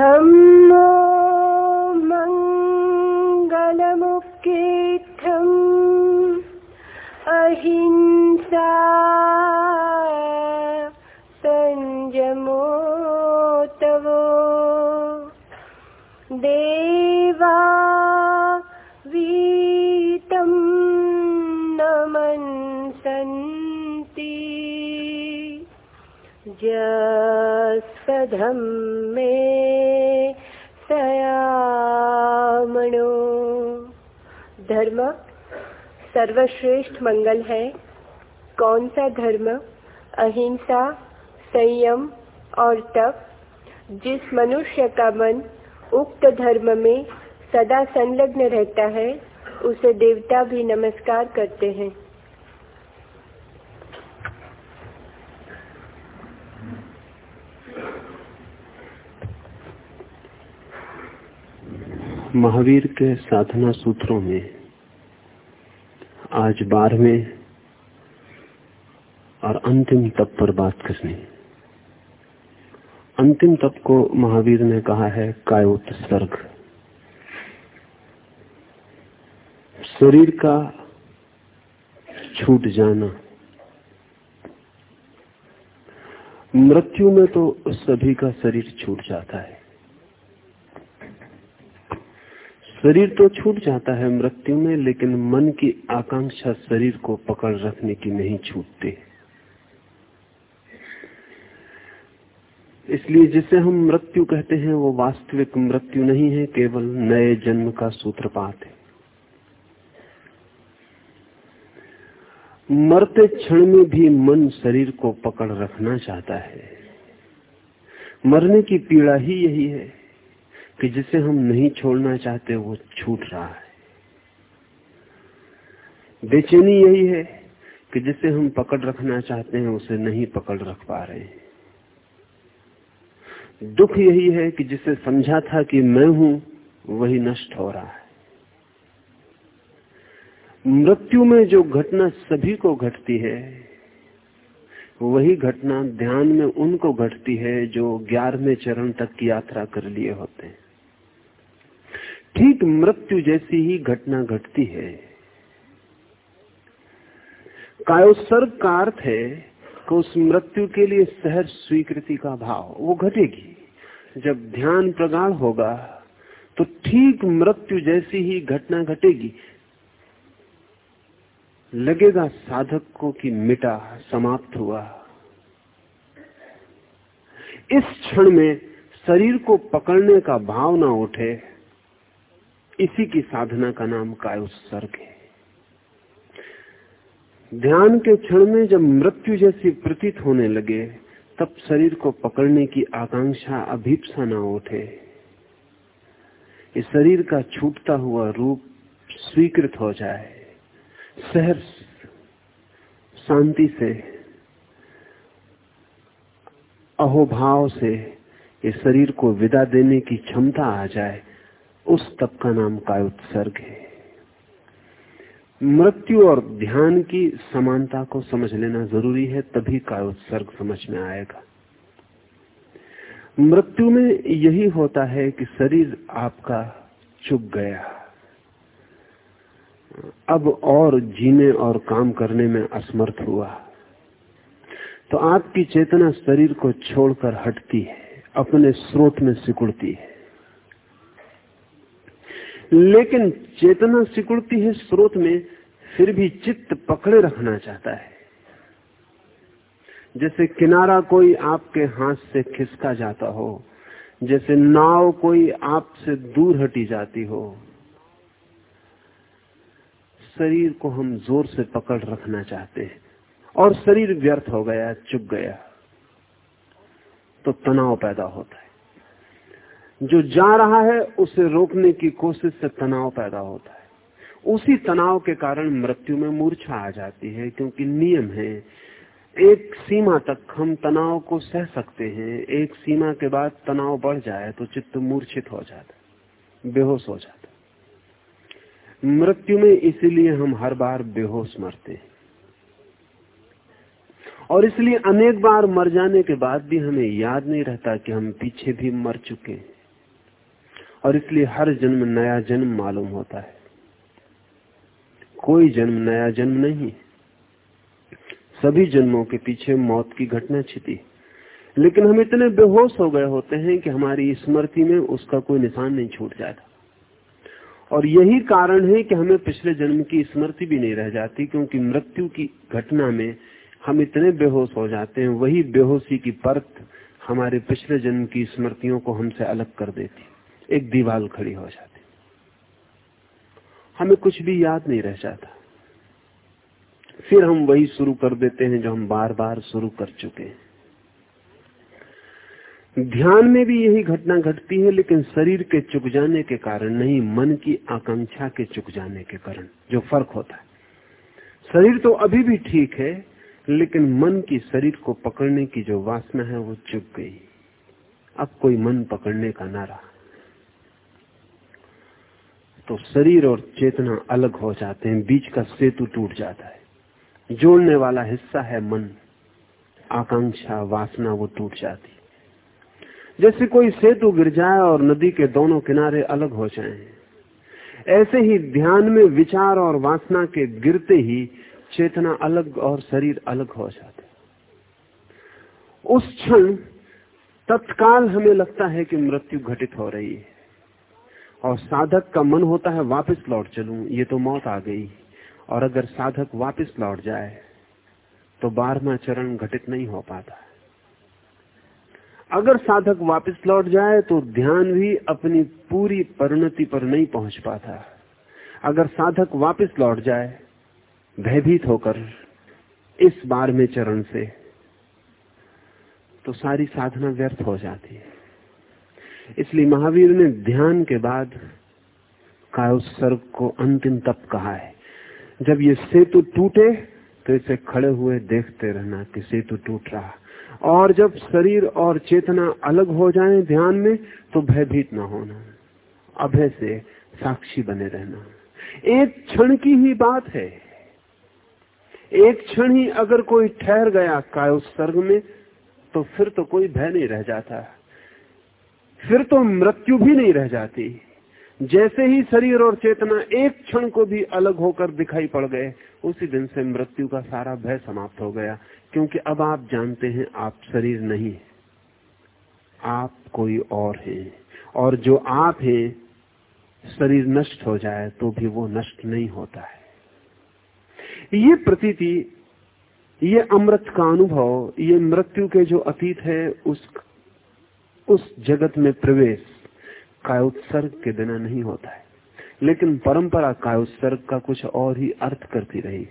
धम्मो मङ्गलमुक्तीर्थम् अहिंसा संयमो तवो देवा वीतं नमन्सन्ति जस्पधम्मे धर्म सर्वश्रेष्ठ मंगल है? कौन सा धर्म अहिंसा, संयम और तप, जिस मनुष्य का मन उक्त धर्म में सदा संलग्न रहता है, उसे देवता भी नमस्कार करते हैं। महावीर के साधना सूत्रों में आज बारहवें और अंतिम तप पर बात करनी। अंतिम तप को महावीर ने कहा है कायोत्सर्ग शरीर का छूट जाना। मृत्यु में तो सभी का शरीर छूट जाता है। शरीर तो छूट जाता है मृत्यु में, लेकिन मन की आकांक्षा शरीर को पकड़ रखने की नहीं छूटती। इसलिए जिसे हम मृत्यु कहते हैं, वो वास्तविक मृत्यु नहीं है, केवल नए जन्म का सूत्रपात है। मरते क्षण में भी मन शरीर को पकड़ रखना चाहता है। मरने की पीड़ा ही यही है। कि जिसे हम नहीं छोड़ना चाहते, वो छूट रहा है। बेचैनी यही है कि जिसे हम पकड़ रखना चाहते हैं, उसे नहीं पकड़ रख पा रहे हैं। दुख यही है कि जिसे समझा था कि मैं हूँ, वही नष्ट हो रहा है। मृत्यु में जो घटना सभी को घटती है, वही घटना ध्यान में उनको घटती है जो ग्यारहवें चरण तक की यात्रा कर लिए होते हैं। ठीक मृत्यु जैसी ही घटना घटती है। कायोत्सर्ग का अर्थ है कि उस मृत्यु के लिए सहज स्वीकृति का भाव वो घटेगी। जब ध्यान प्रगाढ़ होगा तो ठीक मृत्यु जैसी ही घटना घटेगी। लगेगा साधक को कि मिटा समाप्त हुआ। इस क्षण में शरीर को पकड़ने का भाव ना उठे। इसी की साधना का नाम काय उत्सर्ग है। ध्यान के क्षण में जब मृत्यु जैसी प्रतीत होने लगे, तब शरीर को पकड़ने की आकांक्षा अभीपसा न उठे। इस शरीर का छूटता हुआ रूप स्वीकृत हो जाए। सहर शांति से, अहोभाव से इस शरीर को विदा देने की क्षमता आ जाए उस तप का नाम काय उत्सर्ग है। मृत्यु और ध्यान की समानता को समझ लेना ज़रूरी है, तभी काय उत्सर्ग समझ में आएगा। मृत्यु में यही होता है कि शरीर आपका चुप गया। अब और जीने और काम करने में असमर्थ हुआ। तो आपकी चेतना शरीर को छोड़कर हटती है, अपने स्रोत में सिकुड़ती है। लेकिन चेतना सिकुड़ती है स्रोत में, फिर भी चित्त पकड़े रखना चाहता है। जैसे किनारा कोई आपके हाथ से खिसका जाता हो, जैसे नाव कोई आपसे दूर हटी जाती हो, शरीर को हम ज़ोर से पकड़ रखना चाहते हैं और शरीर व्यर्थ हो गया, चुप गया तो तनाव पैदा होता है। जो जा रहा है, उसे रोकने की कोशिश से तनाव पैदा होता है। उसी तनाव के कारण मृत्यु में मूर्छा आ जाती है, क्योंकि नियम है, एक सीमा तक हम तनाव को सह सकते हैं। एक सीमा के बाद तनाव बढ़ जाए तो चित्त मूर्छित हो जाता बेहोश हो जाता मृत्यु में इसीलिए हम हर बार बेहोश मरते हैं। और इसलिए अनेक बार मर जाने के बाद भी हमें याद नहीं रहता कि हम पीछे भी मर चुके हैं। और इसलिए हर जन्म नया जन्म मालूम होता है। कोई जन्म नया जन्म नहीं। सभी जन्मों के पीछे मौत की घटना छिपी। लेकिन हम इतने बेहोश हो गए होते हैं कि हमारी स्मृति में उसका कोई निशान नहीं छूट जाता। और यही कारण है कि हमें पिछले जन्म की स्मृति भी नहीं रह जाती, क्योंकि मृत्यु की घटना में हम इतने बेहोश हो जाते हैं, वही बेहोशी की परत हमारे पिछले जन्म की स्मृतियों को हमसे अलग कर देती। एक दीवार खड़ी हो जाती। हमें कुछ भी याद नहीं रह जाता। फिर हम वही शुरू कर देते हैं जो हम बार बार शुरू कर चुके हैं। ध्यान में भी यही घटना घटती है, लेकिन शरीर के चुक जाने के कारण नहीं, मन की आकांक्षा के चुक जाने के कारण जो फ़र्क होता है। शरीर तो अभी भी ठीक है, लेकिन मन की शरीर को पकड़ने की जो वासना है वो चुक गई। अब कोई मन पकड़ने का ना रहा तो शरीर और चेतना अलग हो जाते हैं, बीच का सेतु टूट जाता है। जोड़ने वाला हिस्सा है मन। आकांक्षा, वासना, वो टूट जाती जैसे कोई सेतु गिर जाए और नदी के दोनों किनारे अलग हो जाएँ। ऐसे ही ध्यान में विचार और वासना के गिरते ही चेतना अलग और शरीर अलग हो जाते उस क्षण तत्काल हमें लगता है कि मृत्यु घटित हो रही है। और साधक का मन होता है वापस लौट चलूँ, ये तो मौत आ गई। और अगर साधक वापस लौट जाए तो बारहवा चरण घटित नहीं हो पाता। अगर साधक वापस लौट जाए तो ध्यान भी अपनी पूरी परिणति पर नहीं पहुँच पाता। अगर साधक वापस लौट जाए, भयभीत होकर इस बार में चरण से तो सारी साधना व्यर्थ हो जाती है। इसलिए महावीर ने ध्यान के बाद का सर्ग को अंतिम तप कहा है। जब ये सेतु टूटे तो इसे खड़े हुए देखते रहना कि सेतु टूट रहा। और जब शरीर और चेतना अलग हो जाए ध्यान में तो भयभीत न होना। अभय से साक्षी बने रहना। एक क्षण की ही बात है। एक क्षण ही अगर कोई ठहर गया काय उस सर्ग में तो फिर तो कोई भय नहीं रह जाता। फिर तो मृत्यु भी नहीं रह जाती। जैसे ही शरीर और चेतना एक क्षण को भी अलग होकर दिखाई पड़ गए, उसी दिन से मृत्यु का सारा भय समाप्त हो गया, क्योंकि अब आप जानते हैं आप शरीर नहीं आप कोई और हैं। और जो आप हैं, शरीर नष्ट हो जाए तो भी वो नष्ट नहीं होता है। ये प्रतीति, ये अमृत का अनुभव, ये मृत्यु के जो अतीत है, उस उस जगत में प्रवेश कायोत्सर्ग के बिना नहीं होता है। लेकिन परंपरा कायोत्सर्ग का कुछ और ही अर्थ करती रही।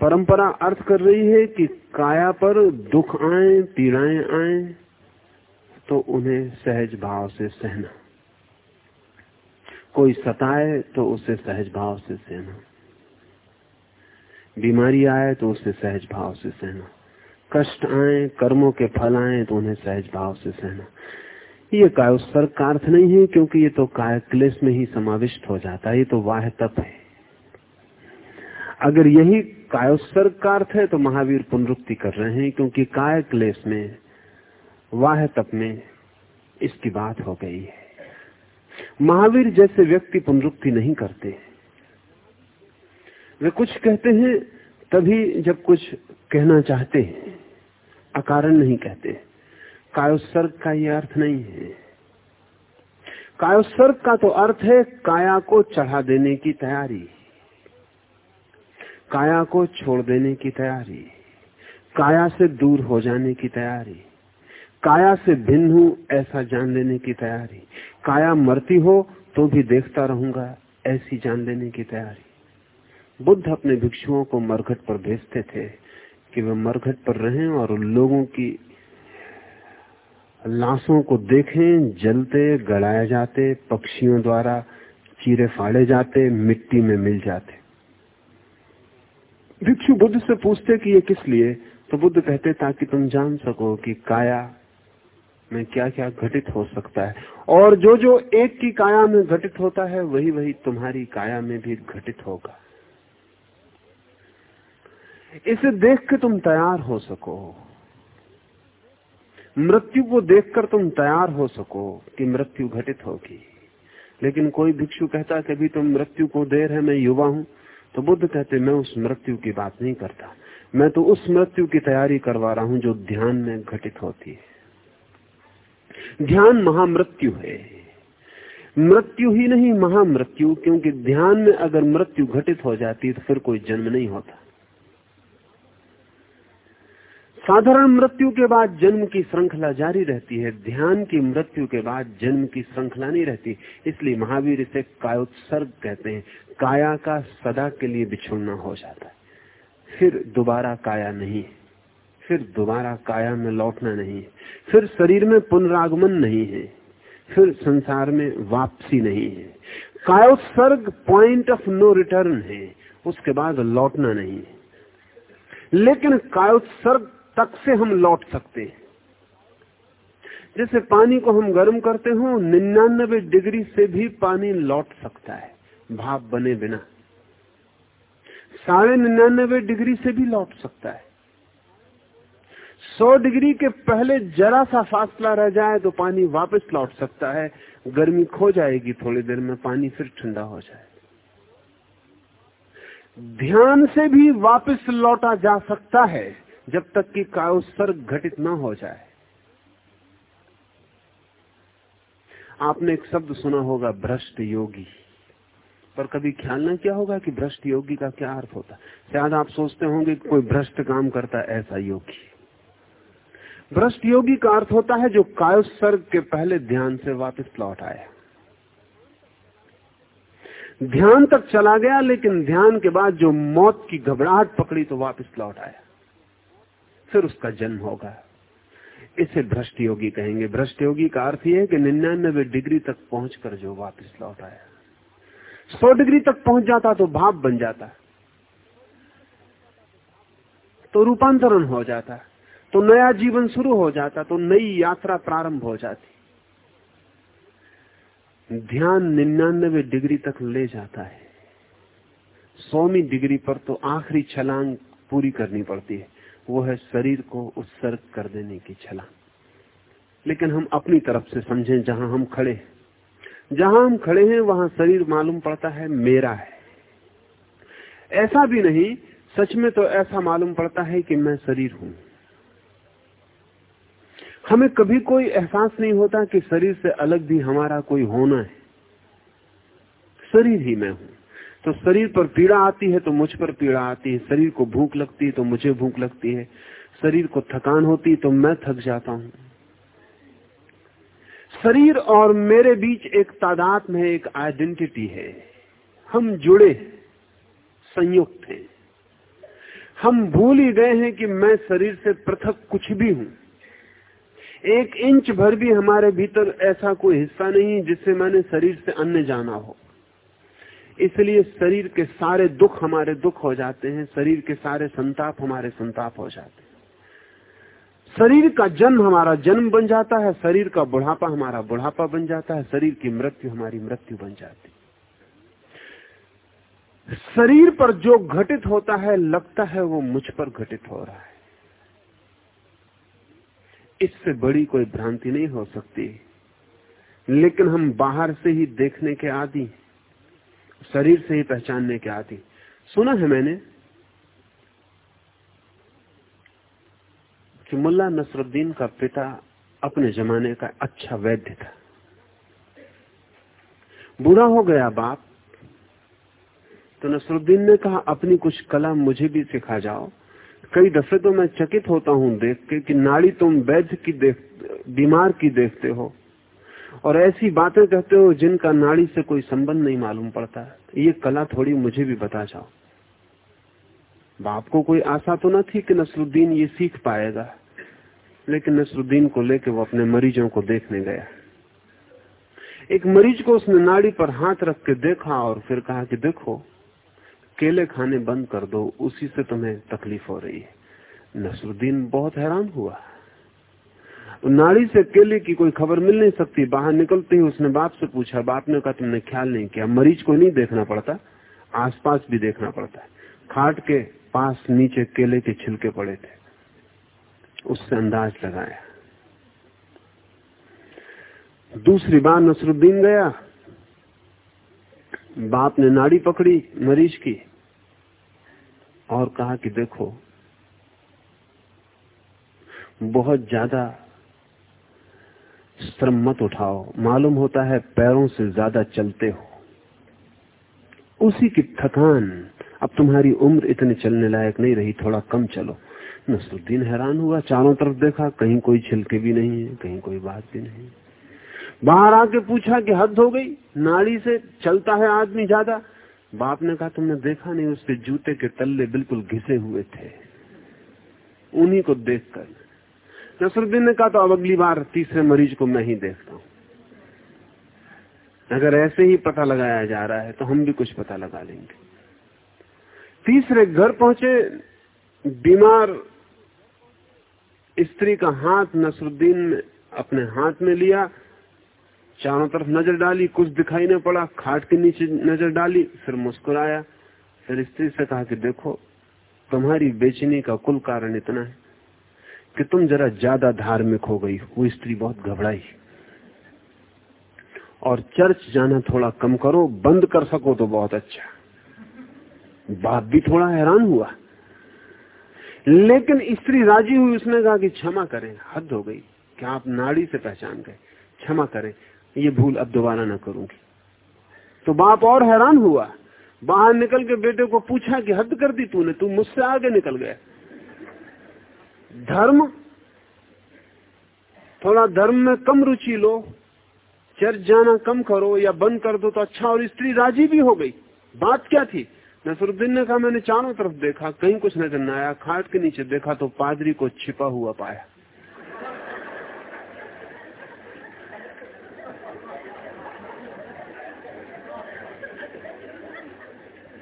परंपरा अर्थ कर रही है कि काया पर दुख आए, पीड़ाएँ आए तो उन्हें सहज भाव से सहना। कोई सताए तो उसे सहज भाव से सहना। बीमारी आए तो उसे सहज भाव से सहना। कष्ट आए, कर्मों के फल आए तो उन्हें सहज भाव से सहना। ये काय उत्सर्ग का अर्थ नहीं है, क्योंकि ये तो काय क्लेश में ही समाविष्ट हो जाता है, ये तो वाह तप है। अगर यही कायोत्सर्ग का अर्थ है तो महावीर पुनरुक्ति कर रहे हैं, क्योंकि काय क्लेश में, वाह तप में इसकी बात हो गई है। महावीर जैसे व्यक्ति पुनरुक्ति नहीं करते वे कुछ कहते हैं, तभी जब कुछ कहना चाहते हैं। अकारण नहीं कहते। कायोत्सर्ग का यह अर्थ नहीं है। कायोत्सर्ग का तो अर्थ है काया को चढ़ा देने की तैयारी। काया को छोड़ देने की तैयारी। काया से दूर हो जाने की तैयारी। काया से भिन्न हूँ, ऐसा जान लेने की तैयारी। काया मरती हो तो भी देखता रहूँगा, ऐसी जान लेने की तैयारी। बुद्ध अपने भिक्षुओं को मरघट पर भेजते थे। कि वे मरघट पर रहें और उन लोगों की लाशों को देखें, जलते, गड़ाए जाते, पक्षियों द्वारा चीरे फाड़े जाते, मिट्टी में मिल जाते। भिक्षु बुद्ध से पूछते कि ये किस लिए? तो बुद्ध कहते, ताकि तुम जान सको कि काया में क्या क्या घटित हो सकता है। और जो जो एक की काया में घटित होता है वही वही तुम्हारी काया में भी घटित होगा। इसे देख के तुम तैयार हो सको। मृत्यु को देखकर तुम तैयार हो सको कि मृत्यु घटित होगी। लेकिन कोई भिक्षु कहता कि अभी तुम मृत्यु को देर है, मैं युवा हूँ। तो बुद्ध कहते मैं उस मृत्यु की बात नहीं करता। मैं तो उस मृत्यु की तैयारी करवा रहा हूँ जो ध्यान में घटित होती है। ध्यान महामृत्यु है। मृत्यु ही नहीं, महामृत्यु, क्योंकि ध्यान में अगर मृत्यु घटित हो जाती तो फिर कोई जन्म नहीं होता। साधारण मृत्यु के बाद जन्म की श्रृंखला जारी रहती है, ध्यान की मृत्यु के बाद जन्म की श्रृंखला नहीं रहती। इसलिए महावीर इसे कायोत्सर्ग कहते हैं। काया का सदा के लिए बिछुड़ना हो जाता है। फिर दोबारा काया नहीं। फिर दोबारा काया में लौटना नहीं। फिर शरीर में पुनरागमन नहीं है। फिर संसार में वापसी नहीं है। कायोत्सर्ग पॉइंट ऑफ़ नो रिटर्न है। उसके बाद लौटना नहीं है। लेकिन कायोत्सर्ग तक से हम लौट सकते हैं। जैसे पानी को हम गर्म करते हो, निन्यानबे डिग्री से भी पानी लौट सकता है, भाप बने बिना। साढ़े निन्यानबे डिग्री से भी लौट सकता है। सौ डिग्री के पहले जरा सा फासला रह जाए तो पानी वापस लौट सकता है। गर्मी खो जाएगी थोड़ी देर में, पानी फिर ठंडा हो जाए। ध्यान से भी वापस लौटा जा सकता है। जब तक कि कायोत्सर्ग घटित ना हो जाए। आपने एक शब्द सुना होगा, भ्रष्ट योगी। पर कभी ख्याल न किया होगा कि भ्रष्ट योगी का क्या अर्थ होता? शायद आप सोचते होंगे कोई भ्रष्ट काम करता ऐसा योगी। भ्रष्ट योगी का अर्थ होता है जो कायोत्सर्ग के पहले ध्यान से वापस लौट आया। ध्यान तक चला गया, लेकिन ध्यान के बाद जो मौत की घबराहट पकड़ी तो वापस लौट आया। फिर उसका जन्म होगा। इसे भ्रष्ट योगी कहेंगे। भ्रष्ट योगी का अर्थ यह है कि निन्यानबे डिग्री तक पहुंचकर जो वापस लौट आया। सौ डिग्री तक पहुँच जाता तो भाप बन जाता। तो रूपांतरण हो जाता। तो नया जीवन शुरू हो जाता। तो नई यात्रा प्रारंभ हो जाती। ध्यान निन्यानबे डिग्री तक ले जाता है। सौवीं डिग्री पर तो आखिरी छलांग पूरी करनी पड़ती है। वो है शरीर को उत्सर्ग कर देने की छला। लेकिन हम अपनी तरफ़ से समझें, जहाँ हम खड़े जहाँ हम खड़े हैं, वहाँ शरीर मालूम पड़ता है मेरा है। ऐसा भी नहीं, सच में तो ऐसा मालूम पड़ता है कि मैं शरीर हूँ। हमें कभी कोई एहसास नहीं होता कि शरीर से अलग भी हमारा कोई होना है। शरीर ही मैं हूँ। तो शरीर पर पीड़ा आती है तो मुझ पर पीड़ा आती है। शरीर को भूख लगती है तो मुझे भूख लगती है। शरीर को थकान होती है तो मैं थक जाता हूँ। शरीर और मेरे बीच एक तादाद में एक आइडेंटिटी है। हम जुड़े संयुक्त हैं। हम भूल ही गए हैं कि मैं शरीर से पृथक कुछ भी हूँ। एक इंच भर भी हमारे भीतर ऐसा कोई हिस्सा नहीं जिससे मैंने शरीर से अन्य जाना हो। इसलिए शरीर के सारे दुख हमारे दुख हो जाते हैं, शरीर के सारे संताप हमारे संताप हो जाते हैं। शरीर का जन्म हमारा जन्म बन जाता है, शरीर का बुढ़ापा हमारा बुढ़ापा बन जाता है, शरीर की मृत्यु हमारी मृत्यु बन जाती शरीर पर जो घटित होता है, लगता है वो मुझ पर घटित हो रहा है। इससे बड़ी कोई भ्रांति नहीं हो सकती, लेकिन हम बाहर से ही देखने के आदि हैं। शरीर से ही पहचानने के आती। सुना है मैंने कि मुल्ला नसरुद्दीन का पिता अपने जमाने का अच्छा वैद्य था। बुरा हो गया बाप तो नसरुद्दीन ने कहा, अपनी कुछ कला मुझे भी सिखा जाओ। कई दफे तो मैं चकित होता हूँ देख के कि नाड़ी तुम वैद्य की देख, बीमार की देखते हो। और ऐसी बातें कहते हो जिनका नाड़ी से कोई संबंध नहीं मालूम पड़ता। ये कला थोड़ी मुझे भी बता जाओ। बाप को कोई आशा तो न थी कि नसरुद्दीन ये सीख पाएगा। लेकिन नसरुद्दीन को लेकर वो अपने मरीजों को देखने गया। एक मरीज़ को उसने नाड़ी पर हाथ रख के देखा और फिर कहा कि देखो, केले खाने बंद कर दो, उसी से तुम्हें तकलीफ़ हो रही है। नसरुद्दीन बहुत हैरान हुआ। नाड़ी से केले की कोई खबर मिल नहीं सकती, बाहर निकलते ही उसने बाप से पूछा, बाप ने कहा, तुमने ख्याल नहीं किया, मरीज़ को नहीं देखना पड़ता, आसपास भी देखना पड़ता है। खाट के पास नीचे केले के छिलके पड़े थे। उससे अंदाज लगाया। दूसरी बार नसरुद्दीन गया। बाप ने नाड़ी पकड़ी मरीज़ की और कहा कि देखो, बहुत ज़्यादा श्रम मत उठाओ। मालूम होता है पैरों से ज़्यादा चलते हो। उसी की थकान, अब तुम्हारी उम्र इतने चलने लायक नहीं रही, थोड़ा कम चलो। नसरुद्दीन हैरान हुआ, चारों तरफ़ देखा, कहीं कोई छिलके भी नहीं है, कहीं कोई बात भी नहीं। बाहर आके पूछा कि हद हो गई, नाड़ी से चलता है आदमी ज़्यादा। बाप ने कहा, तुमने देखा नहीं, उसके जूते के तल्ले बिल्कुल घिसे हुए थे। उन्हीं को देखकर नसरुद्दीन ने कहा तो अब अगली बार तीसरे मरीज़ को मैं ही देखता हूँ। अगर ऐसे ही पता लगाया जा रहा है तो हम भी कुछ पता लगा लेंगे। तीसरे घर पहुँचे, बीमार स्त्री का हाथ नसरुद्दीन ने अपने हाथ में लिया, चारों तरफ़ नज़र डाली, कुछ दिखाई न पड़ा, खाट के नीचे नज़र डाली, फिर मुस्कुराया, फिर स्त्री से कहा कि देखो, तुम्हारी बेचनी का कुल कारण इतना है। कि तुम जरा ज़्यादा धार्मिक हो गई वो स्त्री बहुत घबराई। और चर्च जाना थोड़ा कम करो, बंद कर सको तो बहुत अच्छा। बाप भी थोड़ा हैरान हुआ। लेकिन स्त्री राज़ी हुई, उसने कहा कि क्षमा करें, हद हो गई क्या आप नाड़ी से पहचान गए। क्षमा करें, ये भूल अब दोबारा ना करूँगी। तो बाप और हैरान हुआ। बाहर निकल के बेटे को पूछा कि हद कर दी तूने, तू मुझसे आगे निकल गया। धर्म, थोड़ा धर्म में कम रुचि लो, चर्च जाना कम करो या बंद कर दो तो अच्छा और स्त्री राज़ी भी हो गई। बात क्या थी? नसरुद्दीन ने कहा, मैंने चारों तरफ़ देखा, कहीं कुछ नज़र न आया, खाट के नीचे देखा तो पादरी को छिपा हुआ पाया।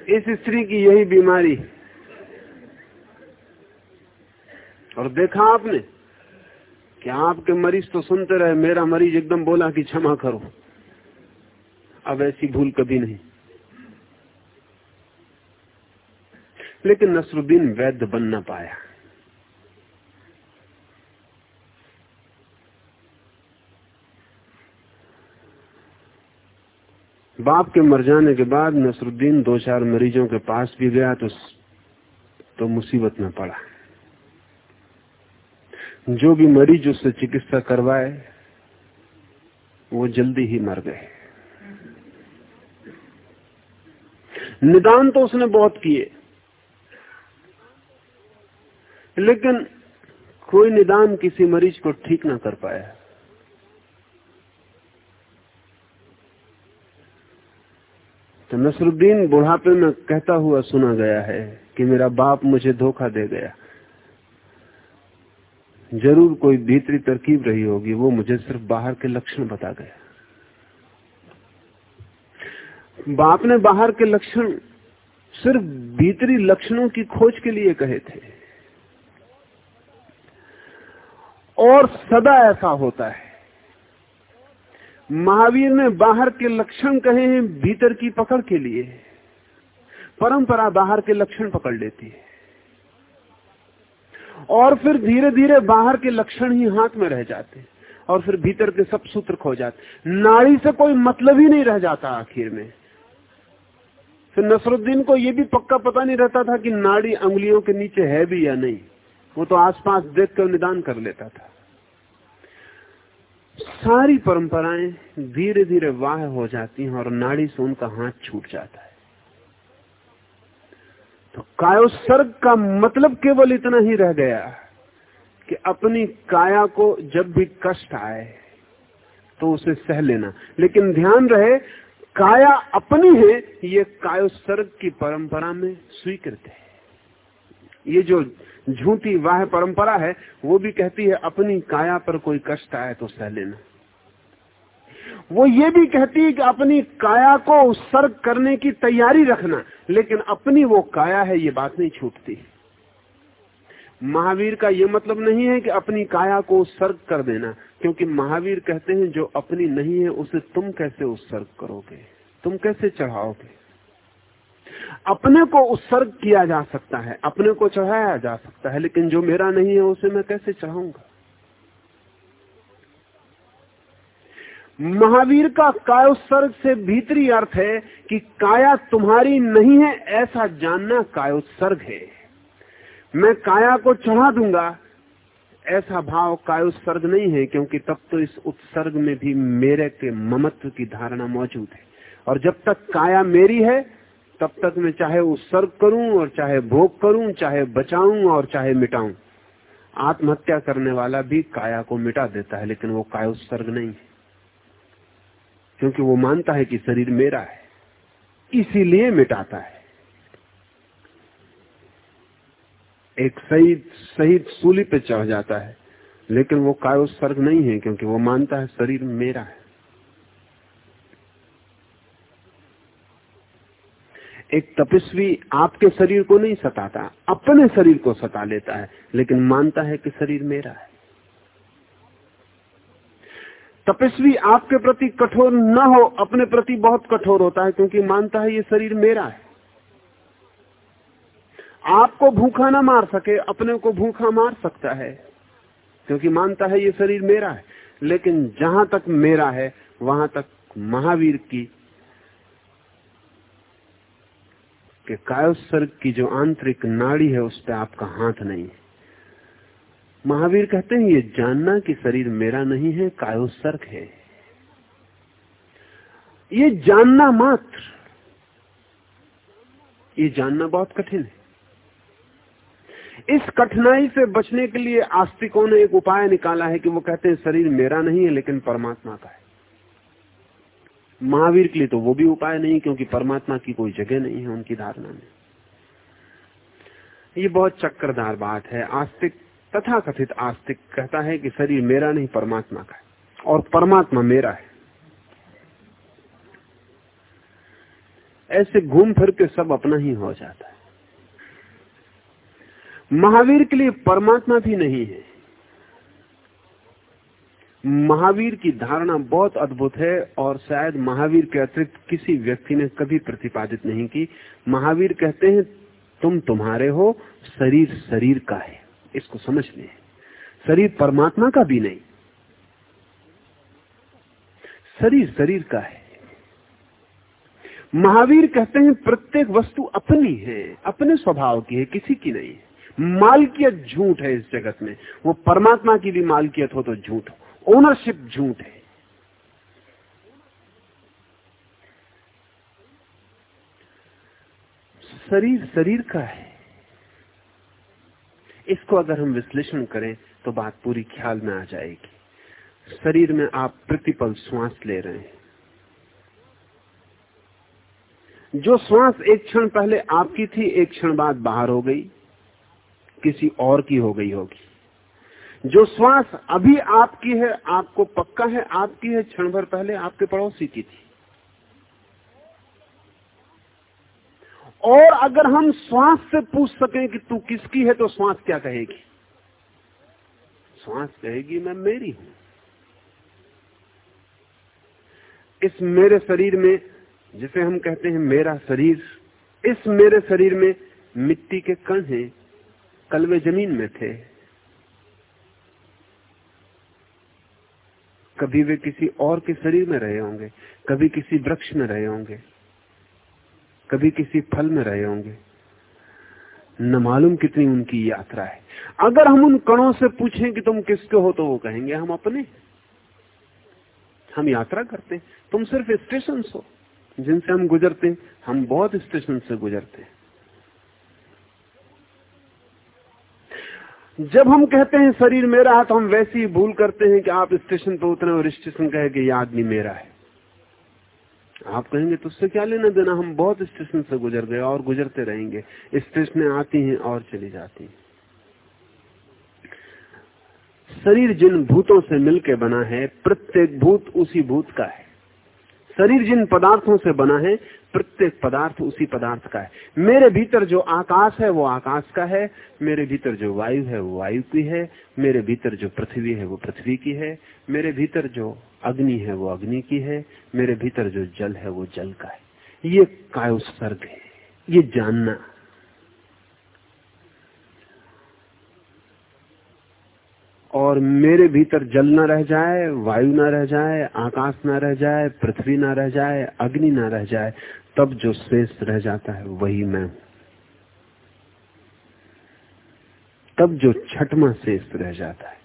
इस स्त्री की यही बीमारी और देखा आपने कि आपके मरीज़ तो सुनते रहे, मेरा मरीज़ एकदम बोला कि क्षमा करो। अब ऐसी भूल कभी नहीं। लेकिन नसरुद्दीन वैद्य बन न पाया। बाप के मर जाने के बाद नसरुद्दीन दो चार मरीजों के पास भी गया तो तो मुसीबत में पड़ा। जो भी मरीज़ उससे चिकित्सा करवाए, वो जल्दी ही मर गए। निदान तो उसने बहुत किए। लेकिन कोई निदान किसी मरीज़ को ठीक ना कर पाया। तो नसरुद्दीन बुढ़ापे में कहता हुआ सुना गया है कि मेरा बाप मुझे धोखा दे गया। ज़रूर कोई भीतरी तरकीब रही होगी, वो मुझे सिर्फ़ बाहर के लक्षण बता गया। बाप ने बाहर के लक्षण सिर्फ़ भीतरी लक्षणों की खोज के लिए कहे थे। और सदा ऐसा होता है। महावीर ने बाहर के लक्षण कहे हैं भीतर की पकड़ के लिए। परंपरा बाहर के लक्षण पकड़ लेती है। और फिर धीरे धीरे बाहर के लक्षण ही हाथ में रह जाते और फिर भीतर के सब सूत्र खो जाते नाड़ी से कोई मतलब ही नहीं रह जाता आखिर में। फिर नसरुद्दीन को यह भी पक्का पता नहीं रहता था कि नाड़ी अंगुलियों के नीचे है भी या नहीं। वो तो आसपास देख कर निदान कर लेता था। सारी परंपराएँ धीरे धीरे वाह हो जाती हैं और नाड़ी से उनका हाथ छूट जाता है। तो कायोसर्ग का मतलब केवल इतना ही रह गया कि अपनी काया को जब भी कष्ट आए तो उसे सह लेना। लेकिन ध्यान रहे, काया अपनी है, ये कायोसर्ग की परंपरा में स्वीकृत है। ये जो झूठी वाह परंपरा है, वो भी कहती है, अपनी काया पर कोई कष्ट आए तो सह लेना। वो ये भी कहती है कि अपनी काया को उत्सर्ग करने की तैयारी रखना, लेकिन अपनी वो काया है, ये बात नहीं छूटती। महावीर का ये मतलब नहीं है कि अपनी काया को उत्सर्ग कर देना, क्योंकि महावीर कहते हैं, जो अपनी नहीं है, उसे तुम कैसे उत्सर्ग करोगे? तुम कैसे चढ़ाओगे? अपने को उत्सर्ग किया जा सकता है, अपने को चढ़ाया जा सकता है, लेकिन जो मेरा नहीं है, उसे मैं कैसे चढ़ाऊँगा? महावीर का कायोत्सर्ग से भीतरी अर्थ है कि काया तुम्हारी नहीं है, ऐसा जानना कायोत्सर्ग है। मैं काया को चढ़ा दूँगा, ऐसा भाव कायोत्सर्ग नहीं है, क्योंकि तब तो इस उत्सर्ग में भी मेरे के ममत्व की धारणा मौजूद है। और जब तक काया मेरी है, तब तक मैं चाहे उत्सर्ग करूँ, और चाहे भोग करूँ, चाहे बचाऊं, और चाहे मिटाऊं। आत्महत्या करने वाला भी काया को मिटा देता है, लेकिन वो काय उत्सर्ग नहीं है। क्योंकि वो मानता है कि शरीर मेरा है, इसीलिए मिटाता है। एक शहीद शहीद सूली पे चढ़ जाता है, लेकिन वो काय उत्सर्ग नहीं है, क्योंकि वो मानता है शरीर मेरा है। एक तपस्वी आपके शरीर को नहीं सताता, अपने शरीर को सता लेता है, लेकिन मानता है कि शरीर मेरा है। तपस्वी आपके प्रति कठोर न हो, अपने प्रति बहुत कठोर होता है, क्योंकि मानता है ये शरीर मेरा है। आपको भूखा ना मार सके, अपने को भूखा मार सकता है, क्योंकि मानता है ये शरीर मेरा है। लेकिन जहाँ तक मेरा है, वहाँ तक महावीर की कि कायोत्सर्ग की जो आंतरिक नाड़ी है, उस पर आपका हाथ नहीं है। महावीर कहते हैं, ये जानना कि शरीर मेरा नहीं है कायोत्सर्ग है। ये जानना मात्र, ये जानना बहुत कठिन है। इस कठिनाई से बचने के लिए आस्तिकों ने एक उपाय निकाला है कि वो कहते हैं, शरीर मेरा नहीं है, लेकिन परमात्मा का है। महावीर के लिए तो वो भी उपाय नहीं, क्योंकि परमात्मा की कोई जगह नहीं है, उनकी धारणा में। ये बहुत चक्करदार बात है। आस्तिक तथा कथित आस्तिक कहता है कि शरीर मेरा नहीं, परमात्मा का है। और परमात्मा मेरा है। ऐसे घूम फिर के सब अपना ही हो जाता है। महावीर के लिए परमात्मा भी नहीं है। महावीर की धारणा बहुत अद्भुत है और शायद महावीर के अतिरिक्त किसी व्यक्ति ने कभी प्रतिपादित नहीं की। महावीर कहते हैं, तुम तुम्हारे हो, शरीर शरीर का है। इसको समझ लें। शरीर परमात्मा का भी नहीं। शरीर शरीर का है। महावीर कहते हैं, प्रत्येक वस्तु अपनी है, अपने स्वभाव की है, किसी की नहीं है। मालकियत झूठ है इस जगत में। वो परमात्मा की भी मालकियत हो तो झूठ ओनरशिप झूठ है। शरीर शरीर का है। इसको अगर हम विश्लेषण करें तो बात पूरी ख्याल में आ जाएगी। शरीर में आप प्रतिपल श्वास ले रहे हैं। जो श्वास एक क्षण पहले आपकी थी, एक क्षण बाद बाहर हो गई, किसी और की हो गई होगी। जो श्वास अभी आपकी है, आपको पक्का है, आपकी है, क्षण भर पहले आपके पड़ोसी की थी। और अगर हम श्वास से पूछ सकें कि तू किसकी है तो श्वास क्या कहेगी? श्वास कहेगी, मैं मेरी हूँ। इस मेरे शरीर में, जिसे हम कहते हैं मेरा शरीर, इस मेरे शरीर में मिट्टी के कण हैं कल वे ज़मीन में थे। कभी वे किसी और के शरीर में रहे होंगे, कभी किसी वृक्ष में रहे होंगे। कभी किसी फल में रहे होंगे। न मालूम कितनी उनकी यात्रा है। अगर हम उन कणों से पूछें कि तुम किसके हो तो वो कहेंगे, हम अपने। हम यात्रा करते हैं। तुम सिर्फ़ स्टेशन हो, जिनसे हम गुजरते हैं। हम बहुत स्टेशन से गुजरते हैं। जब हम कहते हैं, शरीर मेरा है तो हम वैसे ही भूल करते हैं कि आप स्टेशन पर उतरे और स्टेशन कहे कि यह आदमी मेरा है। आप कहेंगे तो उससे क्या लेना देना? हम बहुत स्टेशन से गुजर गए और गुजरते रहेंगे। स्टेशन आती हैं और चली जाती हैं। शरीर जिन भूतों से मिलकर बना है, प्रत्येक भूत उसी भूत का है। शरीर जिन पदार्थों से बना है प्रत्येक पदार्थ उसी पदार्थ का है। मेरे भीतर जो आकाश है, वो आकाश का है। मेरे भीतर जो वायु है, वो वायु की है। मेरे भीतर जो पृथ्वी है, वो पृथ्वी की है। मेरे भीतर जो अग्नि है, वो अग्नि की है। मेरे भीतर जो जल है, वो जल का है। ये कायोत्सर्ग है? ये जानना। और मेरे भीतर जल ना रह जाए, वायु ना रह जाए, आकाश ना रह जाए, पृथ्वी ना रह जाए, अग्नि ना रह जाए तब जो शेष रह जाता है वही मैं। तब जो छठवा शेष रह जाता है,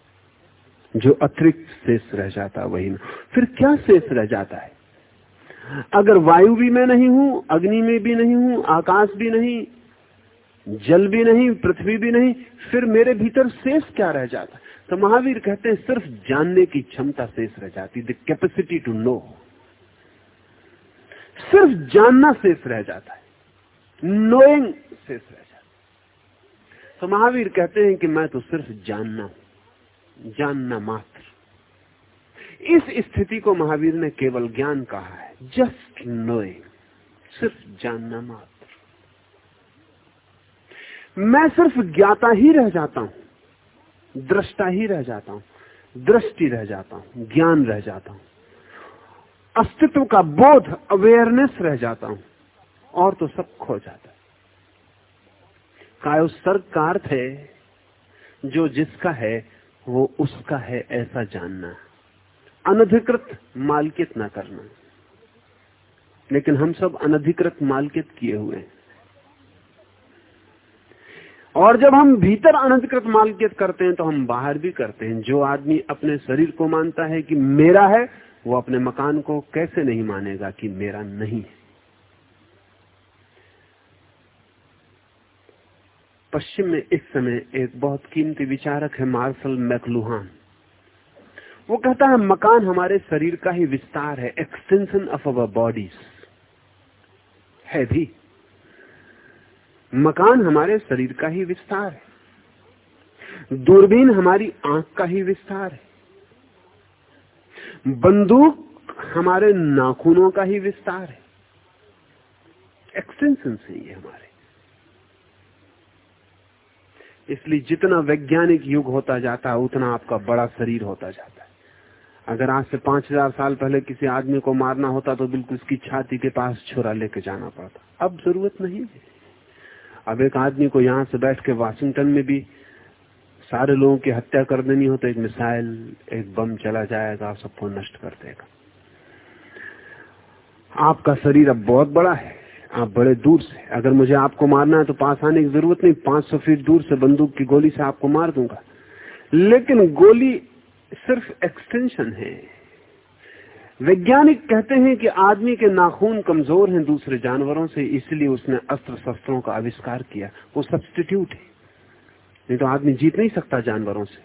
जो अतिरिक्त शेष रह जाता है, वही मैं। फिर क्या शेष रह जाता है? अगर वायु भी मैं नहीं हूँ, अग्नि में भी नहीं हूँ, आकाश भी नहीं, जल भी नहीं, पृथ्वी भी नहीं, फिर मेरे भीतर शेष क्या रह जाता तो महावीर कहते हैं, सिर्फ़ जानने की क्षमता शेष रह जाती द कैपेसिटी टू नो सिर्फ़ जानना शेष रह जाता है। नोइंग शेष रह जाता है। तो महावीर कहते हैं कि मैं तो सिर्फ़ जानना हूँ, जानना मात्र। इस स्थिति को महावीर ने केवल ज्ञान कहा है जस्ट नोइंग सिर्फ़ जानना मात्र। मैं सिर्फ़ ज्ञाता ही रह जाता हूँ, दृष्टा ही रह जाता हूँ, दृष्टि रह जाता हूँ, ज्ञान रह जाता हूँ। अस्तित्व का बोध अवेयरनेस रह जाता हूँ, और तो सब खो जाता है। काय सर्ग का अर्थ है, जो जिसका है, वो उसका है, ऐसा जानना। अनधिकृत मालकित ना करना। लेकिन हम सब अनधिकृत मालकित किए हुए हैं। और जब हम भीतर अनधिकृत मालकियत करते हैं तो हम बाहर भी करते हैं। जो आदमी अपने शरीर को मानता है कि मेरा है वो अपने मकान को कैसे नहीं मानेगा कि मेरा नहीं है? पश्चिम में इस समय एक बहुत कीमती विचारक है, मार्शल मैकलुहान। वो कहता है, मकान हमारे शरीर का ही विस्तार है एक्सटेंशन ऑफ़ अवर बॉडीज है भी। मकान हमारे शरीर का ही विस्तार है। दूरबीन हमारी आँख का ही विस्तार है। बंदूक हमारे नाखूनों का ही विस्तार है। एक्सटेंशन से ये हमारे। इसलिए जितना वैज्ञानिक युग होता जाता है, उतना आपका बड़ा शरीर होता जाता है। अगर आज से पाँच हज़ार साल पहले किसी आदमी को मारना होता तो बिल्कुल उसकी छाती के पास छुरा लेके जाना पड़ता। अब ज़रूरत नहीं है। अब एक आदमी को यहाँ से बैठ के वाशिंगटन में भी सारे लोगों की हत्या कर देनी हो तो एक मिसाइल, एक बम चला जाएगा सबको नष्ट कर देगा। आपका शरीर अब बहुत बड़ा है, आप बड़े दूर से। अगर मुझे आपको मारना है तो पास आने की ज़रूरत नहीं 500 फीट दूर से बंदूक की गोली से आपको मार दूँगा। लेकिन गोली सिर्फ़ एक्सटेंशन है। वैज्ञानिक कहते हैं कि आदमी के नाखून कमज़ोर हैं दूसरे जानवरों से, इसलिए उसने अस्त्र शस्त्रों का आविष्कार किया। वो सब्सटीट्यूट है। नहीं तो आदमी जीत नहीं सकता जानवरों से।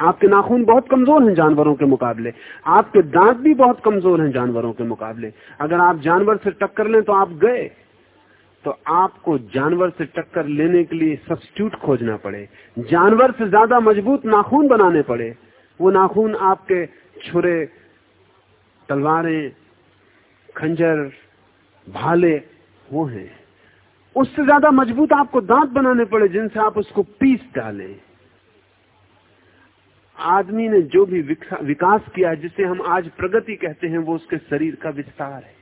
आपके नाखून बहुत कमज़ोर हैं जानवरों के मुकाबले। आपके दांत भी बहुत कमज़ोर हैं जानवरों के मुकाबले। अगर आप जानवर से टक्कर लें तो आप गए। तो आपको जानवर से टक्कर लेने के लिए सब्सिट्यूट खोजना पड़े। जानवर से ज़्यादा मज़बूत नाखून बनाने पड़े। वो नाखून आपके छुरे, तलवारें, खंजर, भाले वो हैं। उससे ज़्यादा मज़बूत आपको दांत बनाने पड़े जिनसे आप उसको पीस डालें। आदमी ने जो भी विकास किया जिसे हम आज प्रगति कहते हैं, वो उसके शरीर का विस्तार है।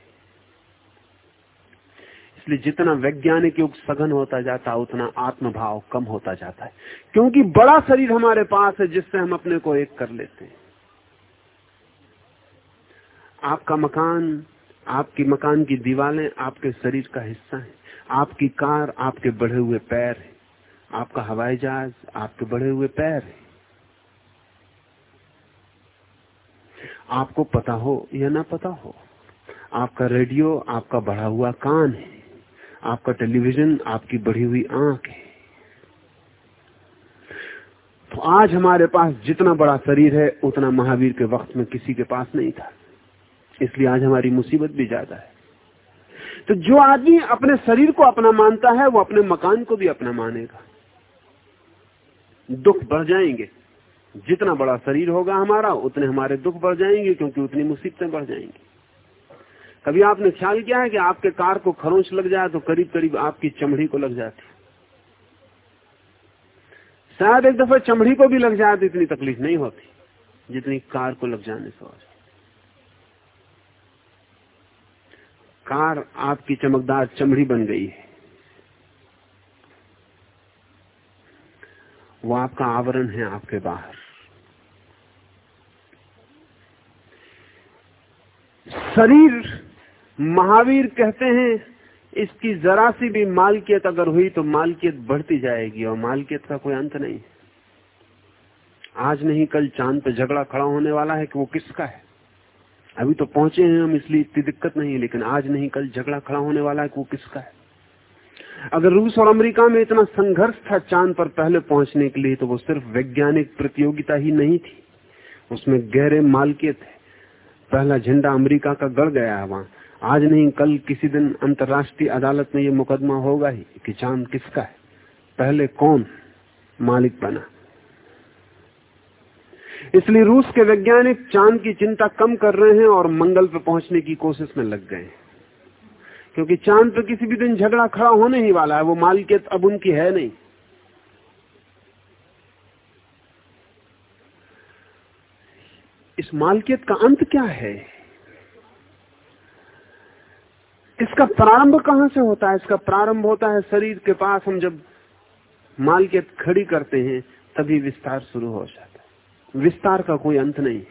इसलिए जितना वैज्ञानिक युग सघन होता जाता उतना आत्मभाव कम होता जाता है। क्योंकि बड़ा शरीर हमारे पास है, जिससे हम अपने को एक कर लेते हैं। आपका मकान, आपकी मकान की दीवारें आपके शरीर का हिस्सा है। आपकी कार आपके बढ़े हुए पैर है। आपका हवाई जहाज़ आपके बढ़े हुए पैर है। आपको पता हो या ना पता हो, आपका रेडियो आपका बढ़ा हुआ कान है। आपका टेलीविज़न आपकी बढ़ी हुई आँख है। तो आज हमारे पास जितना बड़ा शरीर है, उतना महावीर के वक्त में किसी के पास नहीं था। इसलिए आज हमारी मुसीबत भी ज़्यादा है। तो जो आदमी अपने शरीर को अपना मानता है, वो अपने मकान को भी अपना मानेगा। दुख बढ़ जाएँगे। जितना बड़ा शरीर होगा हमारा, उतने हमारे दुख बढ़ जाएँगे, क्योंकि उतनी मुसीबतें बढ़ जाएँगी। कभी आपने ख्याल किया है कि आपके कार को खरोंच लग जाए तो करीब करीब आपकी चमड़ी को लग जाती शायद एक दफ़ा चमड़ी को भी लग जाए तो इतनी तकलीफ़ नहीं होती, जितनी कार को लग जाने से हो कार आपकी चमकदार चमड़ी बन गई है। वो आपका आवरण है आपके बाहर। शरीर महावीर कहते हैं, इसकी जरा सी भी मालकियत अगर हुई तो मालकियत बढ़ती जाएगी और मालकियत का कोई अंत नहीं। आज नहीं, कल चाँद पे झगड़ा खड़ा होने वाला है कि वो किसका है? अभी तो पहुँचे हैं हम, इसलिए इतनी दिक्कत नहीं है, लेकिन आज नहीं, कल झगड़ा खड़ा होने वाला है कि वो किसका है? अगर रूस और अमेरिका में इतना संघर्ष था चाँद पर पहले पहुँचने के लिए तो वो सिर्फ़ वैज्ञानिक प्रतियोगिता ही नहीं थी। उसमें गहरे मालकियत है पहला झंडा अमेरिका का गड़ गया है वहाँ। आज नहीं, कल किसी दिन अंतर्राष्ट्रीय अदालत में ये मुकदमा होगा ही कि चाँद किसका है। पहले कौन मालिक बना? इसलिए रूस के वैज्ञानिक चाँद की चिंता कम कर रहे हैं और मंगल पर पहुँचने की कोशिश में लग गए क्योंकि चाँद पर किसी भी दिन झगड़ा खड़ा होने ही वाला है, वो मालिकियत अब उनकी है नहीं। इस मालकियत का अंत क्या है? इसका प्रारंभ कहाँ से होता है? इसका प्रारंभ होता है शरीर के पास। हम जब मालकियत खड़ी करते हैं, तभी विस्तार शुरू हो जाता है। विस्तार का कोई अंत नहीं।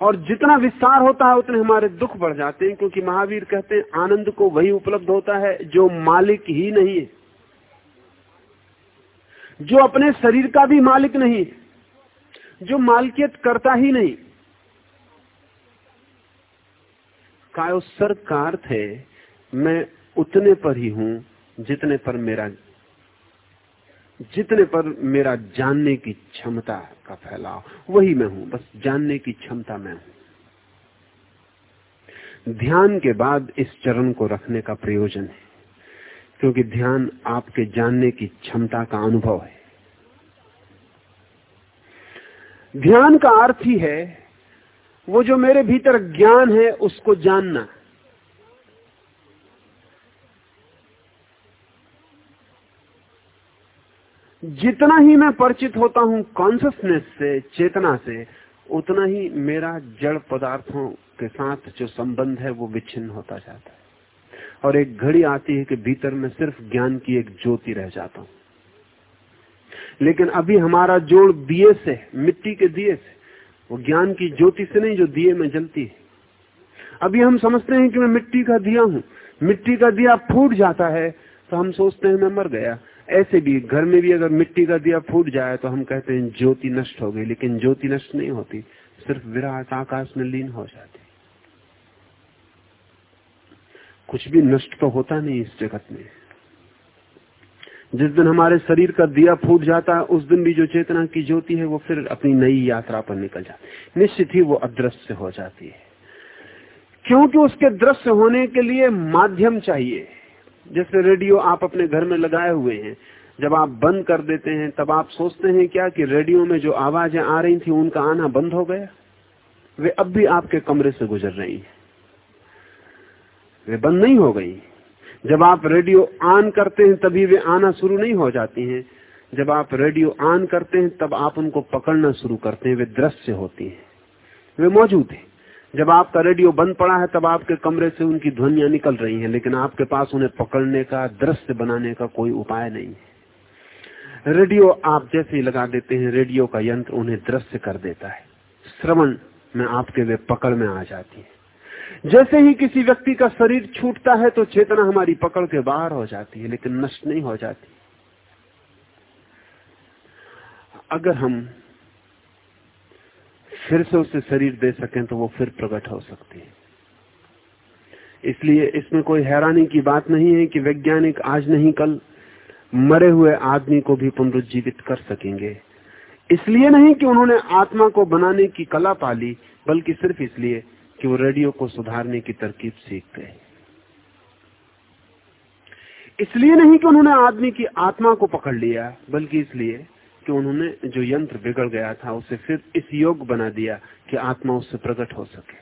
और जितना विस्तार होता है, उतने हमारे दुख बढ़ जाते हैं, क्योंकि महावीर कहते हैं, आनंद को वही उपलब्ध होता है जो मालिक ही नहीं है। जो अपने शरीर का भी मालिक नहीं जो मालकियत करता ही नहीं। कायोत्सर्ग का अर्थ है मैं उतने पर ही हूँ जितने पर मेरा जितने पर मेरा जानने की क्षमता का फैलाव, वही मैं हूँ, बस जानने की क्षमता मैं हूँ। ध्यान के बाद इस चरण को रखने का प्रयोजन है, क्योंकि ध्यान आपके जानने की क्षमता का अनुभव है। ध्यान का अर्थ ही है, वो जो मेरे भीतर ज्ञान है, उसको जानना। जितना ही मैं परिचित होता हूँ कॉन्सियसनेस से, चेतना से, उतना ही मेरा जड़ पदार्थों के साथ जो संबंध है वो विच्छिन्न होता जाता है। और एक घड़ी आती है कि भीतर में सिर्फ़ ज्ञान की एक ज्योति रह जाता हूँ। लेकिन अभी हमारा जोड़ दिए से, मिट्टी के दिए से, वो ज्ञान की ज्योति से नहीं, जो दिए में जलती है। अभी हम समझते हैं कि मैं मिट्टी का दिया हूँ। मिट्टी का दिया फूट जाता है तो हम सोचते हैं मैं मर गया। ऐसे भी घर में भी अगर मिट्टी का दिया फूट जाए तो हम कहते हैं ज्योति नष्ट हो गई, लेकिन ज्योति नष्ट नहीं होती, सिर्फ़ विराट आकाश में लीन हो जाती। कुछ भी नष्ट तो होता नहीं इस जगत में। जिस दिन हमारे शरीर का दिया फूट जाता है उस दिन भी जो चेतना की ज्योति है, वो फिर अपनी नई यात्रा पर निकल जाती निश्चित ही वो अदृश्य हो जाती है। क्योंकि उसके दृश्य होने के लिए माध्यम चाहिए। जैसे रेडियो आप अपने घर में लगाए हुए हैं। जब आप बंद कर देते हैं, तब आप सोचते हैं क्या कि रेडियो में जो आवाज़ें आ रही थी, उनका आना बंद हो गया? वे अब भी आपके कमरे से गुजर रही हैं। वे बंद नहीं हो गई। जब आप रेडियो ऑन करते हैं, तभी वे आना शुरू नहीं हो जाती हैं। जब आप रेडियो ऑन करते हैं, तब आप उनको पकड़ना शुरू करते हैं। वे दृश्य होती हैं। वे मौजूद हैं। जब आपका रेडियो बंद पड़ा है, तब आपके कमरे से उनकी ध्वनिया निकल रही हैं, लेकिन आपके पास उन्हें पकड़ने का, दृश्य बनाने का कोई उपाय नहीं है। रेडियो आप जैसे ही लगा देते हैं, रेडियो का यंत्र उन्हें दृश्य कर देता है। श्रवण में आपके वे पकड़ में आ जाती है। जैसे ही किसी व्यक्ति का शरीर छूटता है तो चेतना हमारी पकड़ के बाहर हो जाती है, लेकिन नष्ट नहीं हो जाती। अगर हम फिर से उसे शरीर दे सकें तो वो फिर प्रकट हो सकती है। इसलिए इसमें कोई हैरानी की बात नहीं है कि वैज्ञानिक आज नहीं कल मरे हुए आदमी को भी पुनरुज्जीवित कर सकेंगे। इसलिए नहीं कि उन्होंने आत्मा को बनाने की कला पाली, बल्कि सिर्फ़ इसलिए कि वो रेडियो को सुधारने की तरकीब सीख गए। इसलिए नहीं कि उन्होंने आदमी की आत्मा को पकड़ लिया, बल्कि इसलिए कि उन्होंने जो यंत्र बिगड़ गया था, उसे फिर इस योग बना दिया कि आत्मा उससे प्रकट हो सके।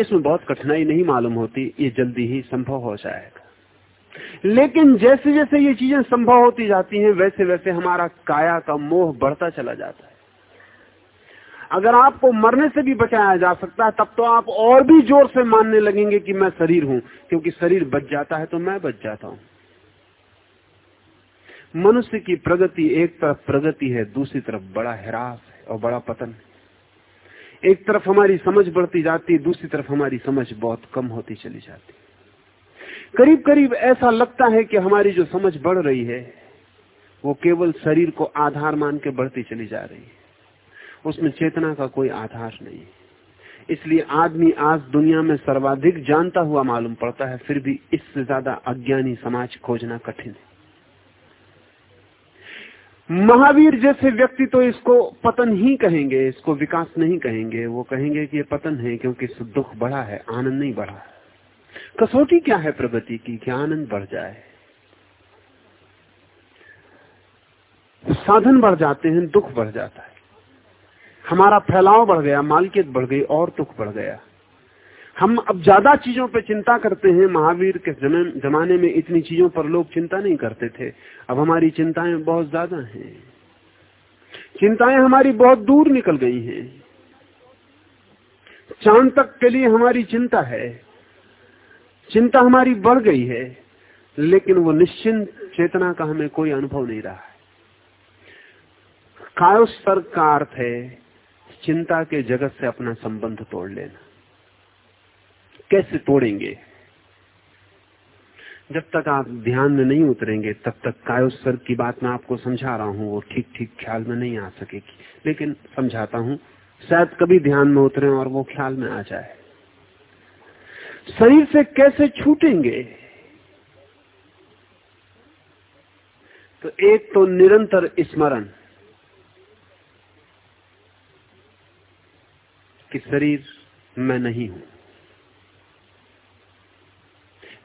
इसमें बहुत कठिनाई नहीं मालूम होती, ये जल्दी ही संभव हो जाएगा। लेकिन जैसे जैसे ये चीज़ें संभव होती जाती हैं वैसे वैसे हमारा काया का मोह बढ़ता चला जाता है। अगर आपको मरने से भी बचाया जा सकता है, तब तो आप और भी ज़ोर से मानने लगेंगे कि मैं शरीर हूँ, क्योंकि शरीर बच जाता है तो मैं बच जाता हूँ। मनुष्य की प्रगति एक तरफ़ प्रगति है, दूसरी तरफ़ बड़ा हिरास है और बड़ा पतन एक तरफ़ हमारी समझ बढ़ती जाती है दूसरी तरफ़ हमारी समझ बहुत कम होती चली जाती। करीब करीब ऐसा लगता है कि हमारी जो समझ बढ़ रही है, वो केवल शरीर को आधार मान के बढ़ती चली जा रही है। उसमें चेतना का कोई आधार नहीं इसलिए आदमी आज दुनिया में सर्वाधिक जानता हुआ मालूम पड़ता है, फिर भी इससे ज़्यादा अज्ञानी समाज खोजना कठिन है। महावीर जैसे व्यक्ति तो इसको पतन ही कहेंगे, इसको विकास नहीं कहेंगे। वो कहेंगे कि ये पतन है क्योंकि दुख बढ़ा है, आनंद नहीं बढ़ा है। कसौटी क्या है प्रगति की कि आनंद बढ़ जाए? साधन बढ़ जाते हैं, दुख बढ़ जाता है। हमारा फैलाव बढ़ गया, मालकियत बढ़ गई और दुख बढ़ गया। हम अब ज़्यादा चीज़ों पर चिंता करते हैं। महावीर के जमाने में इतनी चीज़ों पर लोग चिंता नहीं करते थे। अब हमारी चिंताएँ बहुत ज़्यादा हैं। चिंताएँ हमारी बहुत दूर निकल गई हैं। चाँद तक के लिए हमारी चिंता है। चिंता हमारी बढ़ गई है, लेकिन वो निश्चिंत चेतना का हमें कोई अनुभव नहीं रहा है। कायोस्तर का अर्थ है, चिंता के जगत से अपना संबंध तोड़ लेना। कैसे तोड़ेंगे? जब तक आप ध्यान में नहीं उतरेंगे, तब तक कायोस्वर की बात मैं आपको समझा रहा हूँ, वो ठीक ठीक ख्याल में नहीं आ सकेगी। लेकिन समझाता हूँ, शायद कभी ध्यान में उतरे और वो ख्याल में आ जाए। शरीर से कैसे छूटेंगे? तो एक तो निरंतर स्मरण कि शरीर मैं नहीं हूँ।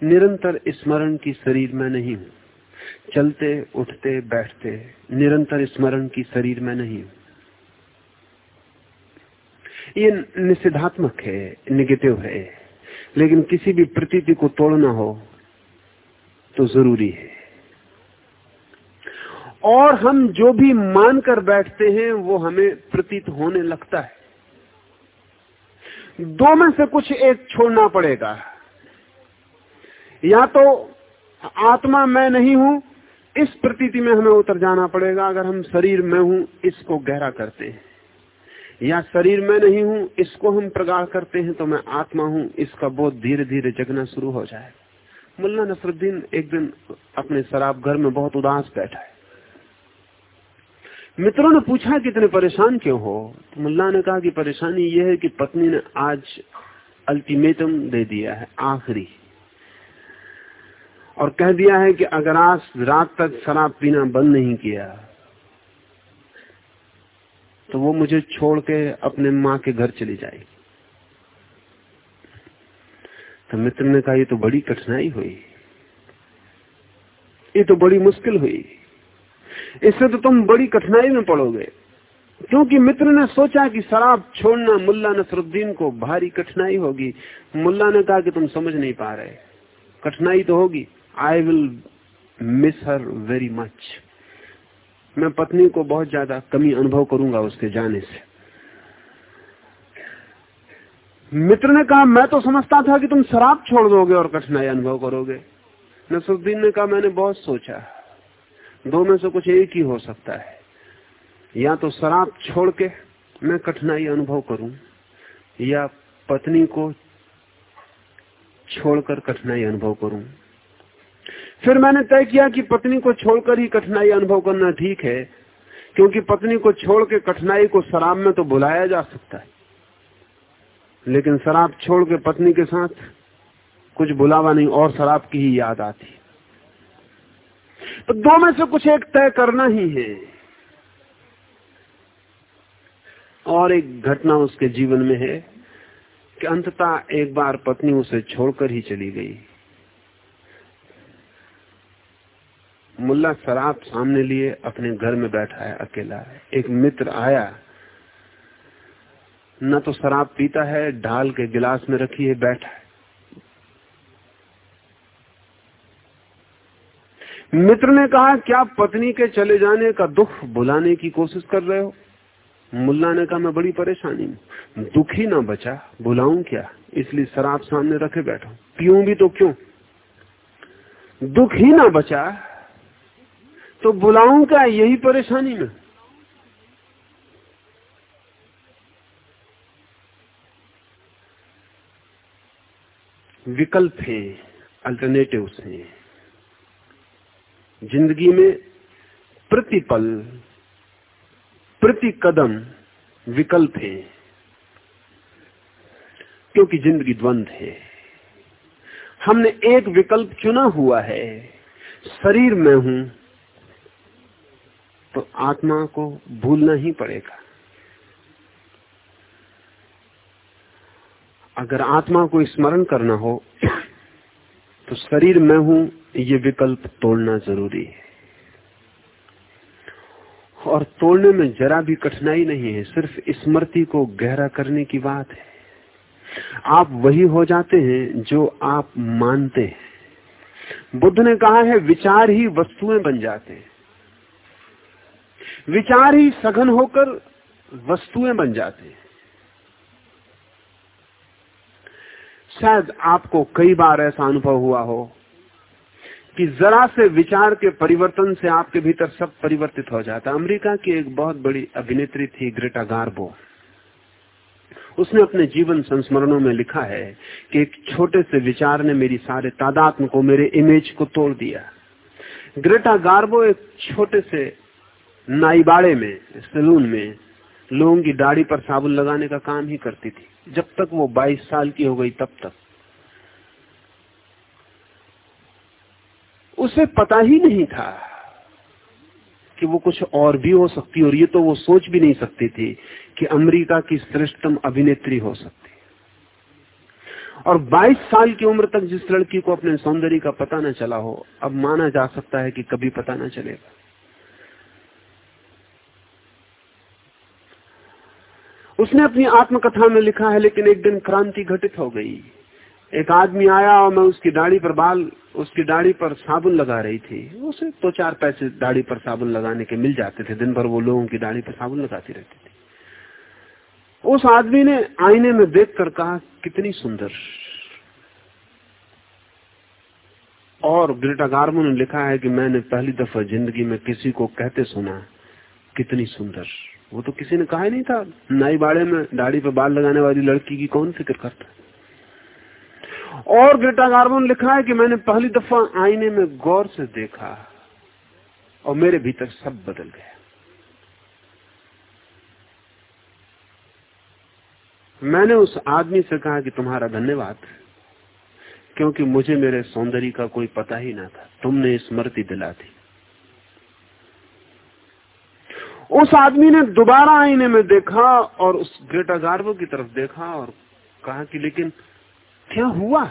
निरंतर स्मरण की शरीर में नहीं हूँ। चलते, उठते, बैठते, निरंतर स्मरण की शरीर में नहीं हूँ। ये निषेधात्मक है निगेटिव है। लेकिन किसी भी प्रतीति को तोड़ना हो तो ज़रूरी है। और हम जो भी मानकर बैठते हैं, वो हमें प्रतीत होने लगता है। दो में से कुछ एक छोड़ना पड़ेगा। या तो आत्मा मैं नहीं हूँ, इस प्रतीति में हमें उतर जाना पड़ेगा, अगर हम शरीर में हूँ, इसको गहरा करते हैं। या शरीर में नहीं हूँ, इसको हम प्रगाढ़ करते हैं तो मैं आत्मा हूँ, इसका बोध धीरे धीरे जगना शुरू हो जाए। मुल्ला नसरुद्दीन एक दिन अपने शराब घर में बहुत उदास बैठा है। मित्रों ने पूछा कि इतने परेशान क्यों हो? तो मुल्ला ने कहा कि परेशानी यह है कि पत्नी ने आज अल्टीमेटम दे दिया है, आखिरी। और कह दिया है कि अगर आज रात तक शराब पीना बंद नहीं किया तो वो मुझे छोड़ के अपने माँ के घर चली जाएगी। तो मित्र ने कहा, ये तो बड़ी कठिनाई हुई। ये तो बड़ी मुश्किल हुई। इससे तो तुम बड़ी कठिनाई में पड़ोगे। क्योंकि मित्र ने सोचा कि शराब छोड़ना मुल्ला नसरुद्दीन को भारी कठिनाई होगी। मुल्ला ने कहा कि तुम समझ नहीं पा रहे। कठिनाई तो होगी। I will miss her very much मैं पत्नी को बहुत ज़्यादा कमी अनुभव करूँगा उसके जाने से। मित्र ने कहा, मैं तो समझता था कि तुम शराब छोड़ दोगे और कठिनाई अनुभव करोगे। नसरुद्दीन ने कहा, मैंने बहुत सोचा। दो में से कुछ एक ही हो सकता है। या तो शराब छोड़ के मैं कठिनाई अनुभव करूँ, या पत्नी को छोड़कर कठिनाई अनुभव करूँ। फिर मैंने तय किया कि पत्नी को छोड़कर ही कठिनाई अनुभव करना ठीक है, क्योंकि पत्नी को छोड़ के कठिनाई को शराब में तो बुलाया जा सकता है। लेकिन शराब छोड़ के पत्नी के साथ कुछ बुलावा नहीं, और शराब की ही याद आती तो दो में से कुछ एक तय करना ही है, और एक घटना उसके जीवन में है कि अंततः एक बार पत्नी उसे छोड़कर ही चली गई। मुल्ला शराब सामने लिए, अपने घर में बैठा है अकेला। है एक मित्र आया। न तो शराब पीता है, ढाल के गिलास में रखी है, बैठा है। मित्र ने कहा, क्या पत्नी के चले जाने का दुख बुलाने की कोशिश कर रहे हो? मुल्ला ने कहा, मैं बड़ी परेशानी में दुख ही ना बचा बुलाऊं क्या? इसलिए शराब सामने रखे बैठा पीऊं भी तो क्यों? दुख ही ना बचा तो बुलाऊं क्या? यही परेशानी में विकल्प है अल्टरनेटिव हैं। ज़िंदगी में प्रतिपल प्रति कदम विकल्प है। क्योंकि ज़िंदगी द्वंद है। हमने एक विकल्प चुना हुआ है। शरीर में हूँ तो आत्मा को भूलना ही पड़ेगा। अगर आत्मा को स्मरण करना हो तो शरीर में हूँ, ये विकल्प तोड़ना ज़रूरी है। और तोड़ने में जरा भी कठिनाई नहीं है, सिर्फ़ स्मृति को गहरा करने की बात है। आप वही हो जाते हैं जो आप मानते हैं। बुद्ध ने कहा है, विचार ही वस्तुएँ बन जाते हैं। विचार ही सघन होकर वस्तुएँ बन जाते हैं। शायद आपको कई बार ऐसा अनुभव हुआ हो कि जरा से विचार के परिवर्तन से आपके भीतर सब परिवर्तित हो जाता है। अमेरिका की एक बहुत बड़ी अभिनेत्री थी, ग्रेटा गार्बो। उसने अपने जीवन संस्मरणों में लिखा है कि एक छोटे से विचार ने मेरी सारे तादात्म को, मेरे इमेज को तोड़ दिया। ग्रेटा गार्बो एक छोटे से नाईबाड़े में, सैलून में, लोगों की दाढ़ी पर साबुन लगाने का काम ही करती थी। जब तक वो 22 साल की हो गई, तब तक। उसे पता ही नहीं था कि वो कुछ और भी हो सकती, और ये तो वो सोच भी नहीं सकती थी कि अमेरिका की श्रेष्ठतम अभिनेत्री हो सकती। और 22 साल की उम्र तक जिस लड़की को अपने सौंदर्य का पता न चला हो, अब माना जा सकता है कि कभी पता न चलेगा। उसने अपनी आत्मकथा में लिखा है, लेकिन एक दिन क्रांति घटित हो गई। एक आदमी आया और मैं उसकी दाढ़ी पर बाल, उसकी दाढ़ी पर साबुन लगा रही थी। उसे दो तो चार पैसे दाढ़ी पर साबुन लगाने के मिल जाते थे। दिन भर वो लोगों की दाढ़ी पर साबुन लगाती रहती थी। उस आदमी ने आईने में देखकर कहा, कितनी सुंदर। और ग्रेटा गार्मो ने लिखा है कि मैंने पहली दफ़ा ज़िंदगी में किसी को कहते सुना, कितनी सुंदर। वो तो किसी ने कहा ही नहीं था। नाई बाड़े में दाढ़ी पे बाल लगाने वाली लड़की की कौन फ़िक्र करता? है और ग्रेटा गार्बन लिखा है कि मैंने पहली दफ़ा आईने में गौर से देखा और मेरे भीतर सब बदल गया। मैंने उस आदमी से कहा कि तुम्हारा धन्यवाद, क्योंकि मुझे मेरे सौंदर्य का कोई पता ही ना था। तुमने स्मृति दिला दी। उस आदमी ने दोबारा आईने में देखा और उस ग्रेटा गार्बो की तरफ़ देखा और कहा कि लेकिन क्या हुआ?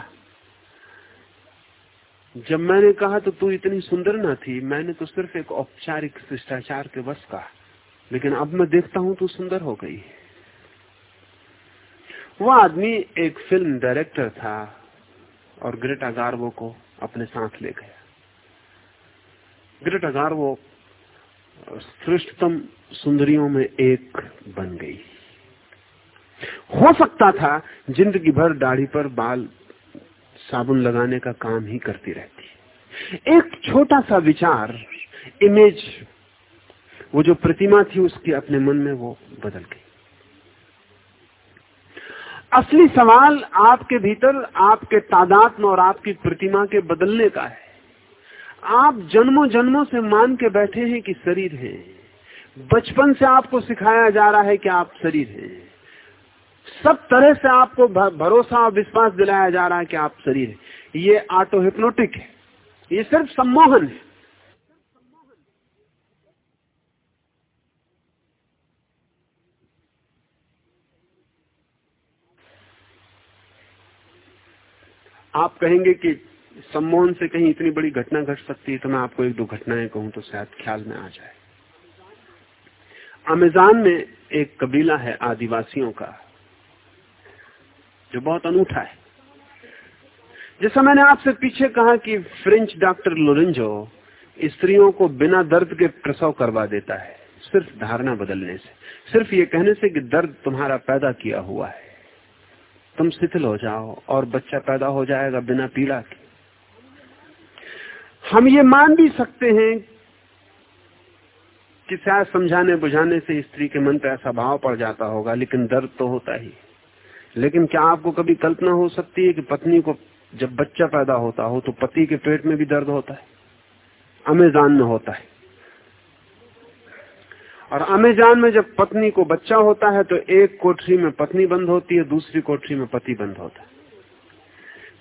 जब मैंने कहा तो तू इतनी सुंदर ना थी, मैंने तो सिर्फ़ एक औपचारिक शिष्टाचार के बस कहा, लेकिन अब मैं देखता हूँ तू सुंदर हो गई वो आदमी एक फ़िल्म डायरेक्टर था और ग्रेटा गार्वो को अपने साथ ले गया। ग्रेटा गार्वो श्रेष्ठतम सुंदरियों में एक बन गई। हो सकता था ज़िंदगी भर दाढ़ी पर बाल साबुन लगाने का काम ही करती रहती। एक छोटा सा विचार इमेज वो जो प्रतिमा थी उसकी अपने मन में वो बदल गई। असली सवाल आपके भीतर, आपके तादात्म और आपकी प्रतिमा के बदलने का है। आप जन्मों जन्मों से मान के बैठे हैं कि शरीर है। बचपन से आपको सिखाया जा रहा है कि आप शरीर हैं। सब तरह से आपको भरोसा और विश्वास दिलाया जा रहा है कि आप शरीर है। ये ऑटो हिप्नोटिक है। ये सिर्फ़ सम्मोहन है। आप कहेंगे कि सम्मोहन से कहीं इतनी बड़ी घटना घट सकती है तो मैं आपको एक दो घटनाएँ कहूँ तो शायद ख्याल में आ जाए। अमेजान में एक कबीला है आदिवासियों का, जो बहुत अनूठा है। जैसा मैंने आपसे पीछे कहा कि फ्रेंच डॉक्टर लोरेंजो स्त्रियों को बिना दर्द के प्रसव करवा देता है, सिर्फ़ धारणा बदलने से। सिर्फ़ ये कहने से कि दर्द तुम्हारा पैदा किया हुआ है। तुम शिथिल हो जाओ और बच्चा पैदा हो जाएगा बिना पीड़ा के। हम ये मान भी सकते हैं कि शायद समझाने बुझाने से स्त्री के मन पर ऐसा भाव पड़ जाता होगा, लेकिन दर्द तो होता ही। लेकिन क्या आपको कभी कल्पना हो सकती है कि पत्नी को जब बच्चा पैदा होता हो तो पति के पेट में भी दर्द होता है? अमेजान में होता है। और अमेजान में जब पत्नी को बच्चा होता है तो एक कोठरी में पत्नी बंद होती है, दूसरी कोठरी में पति बंद होता है।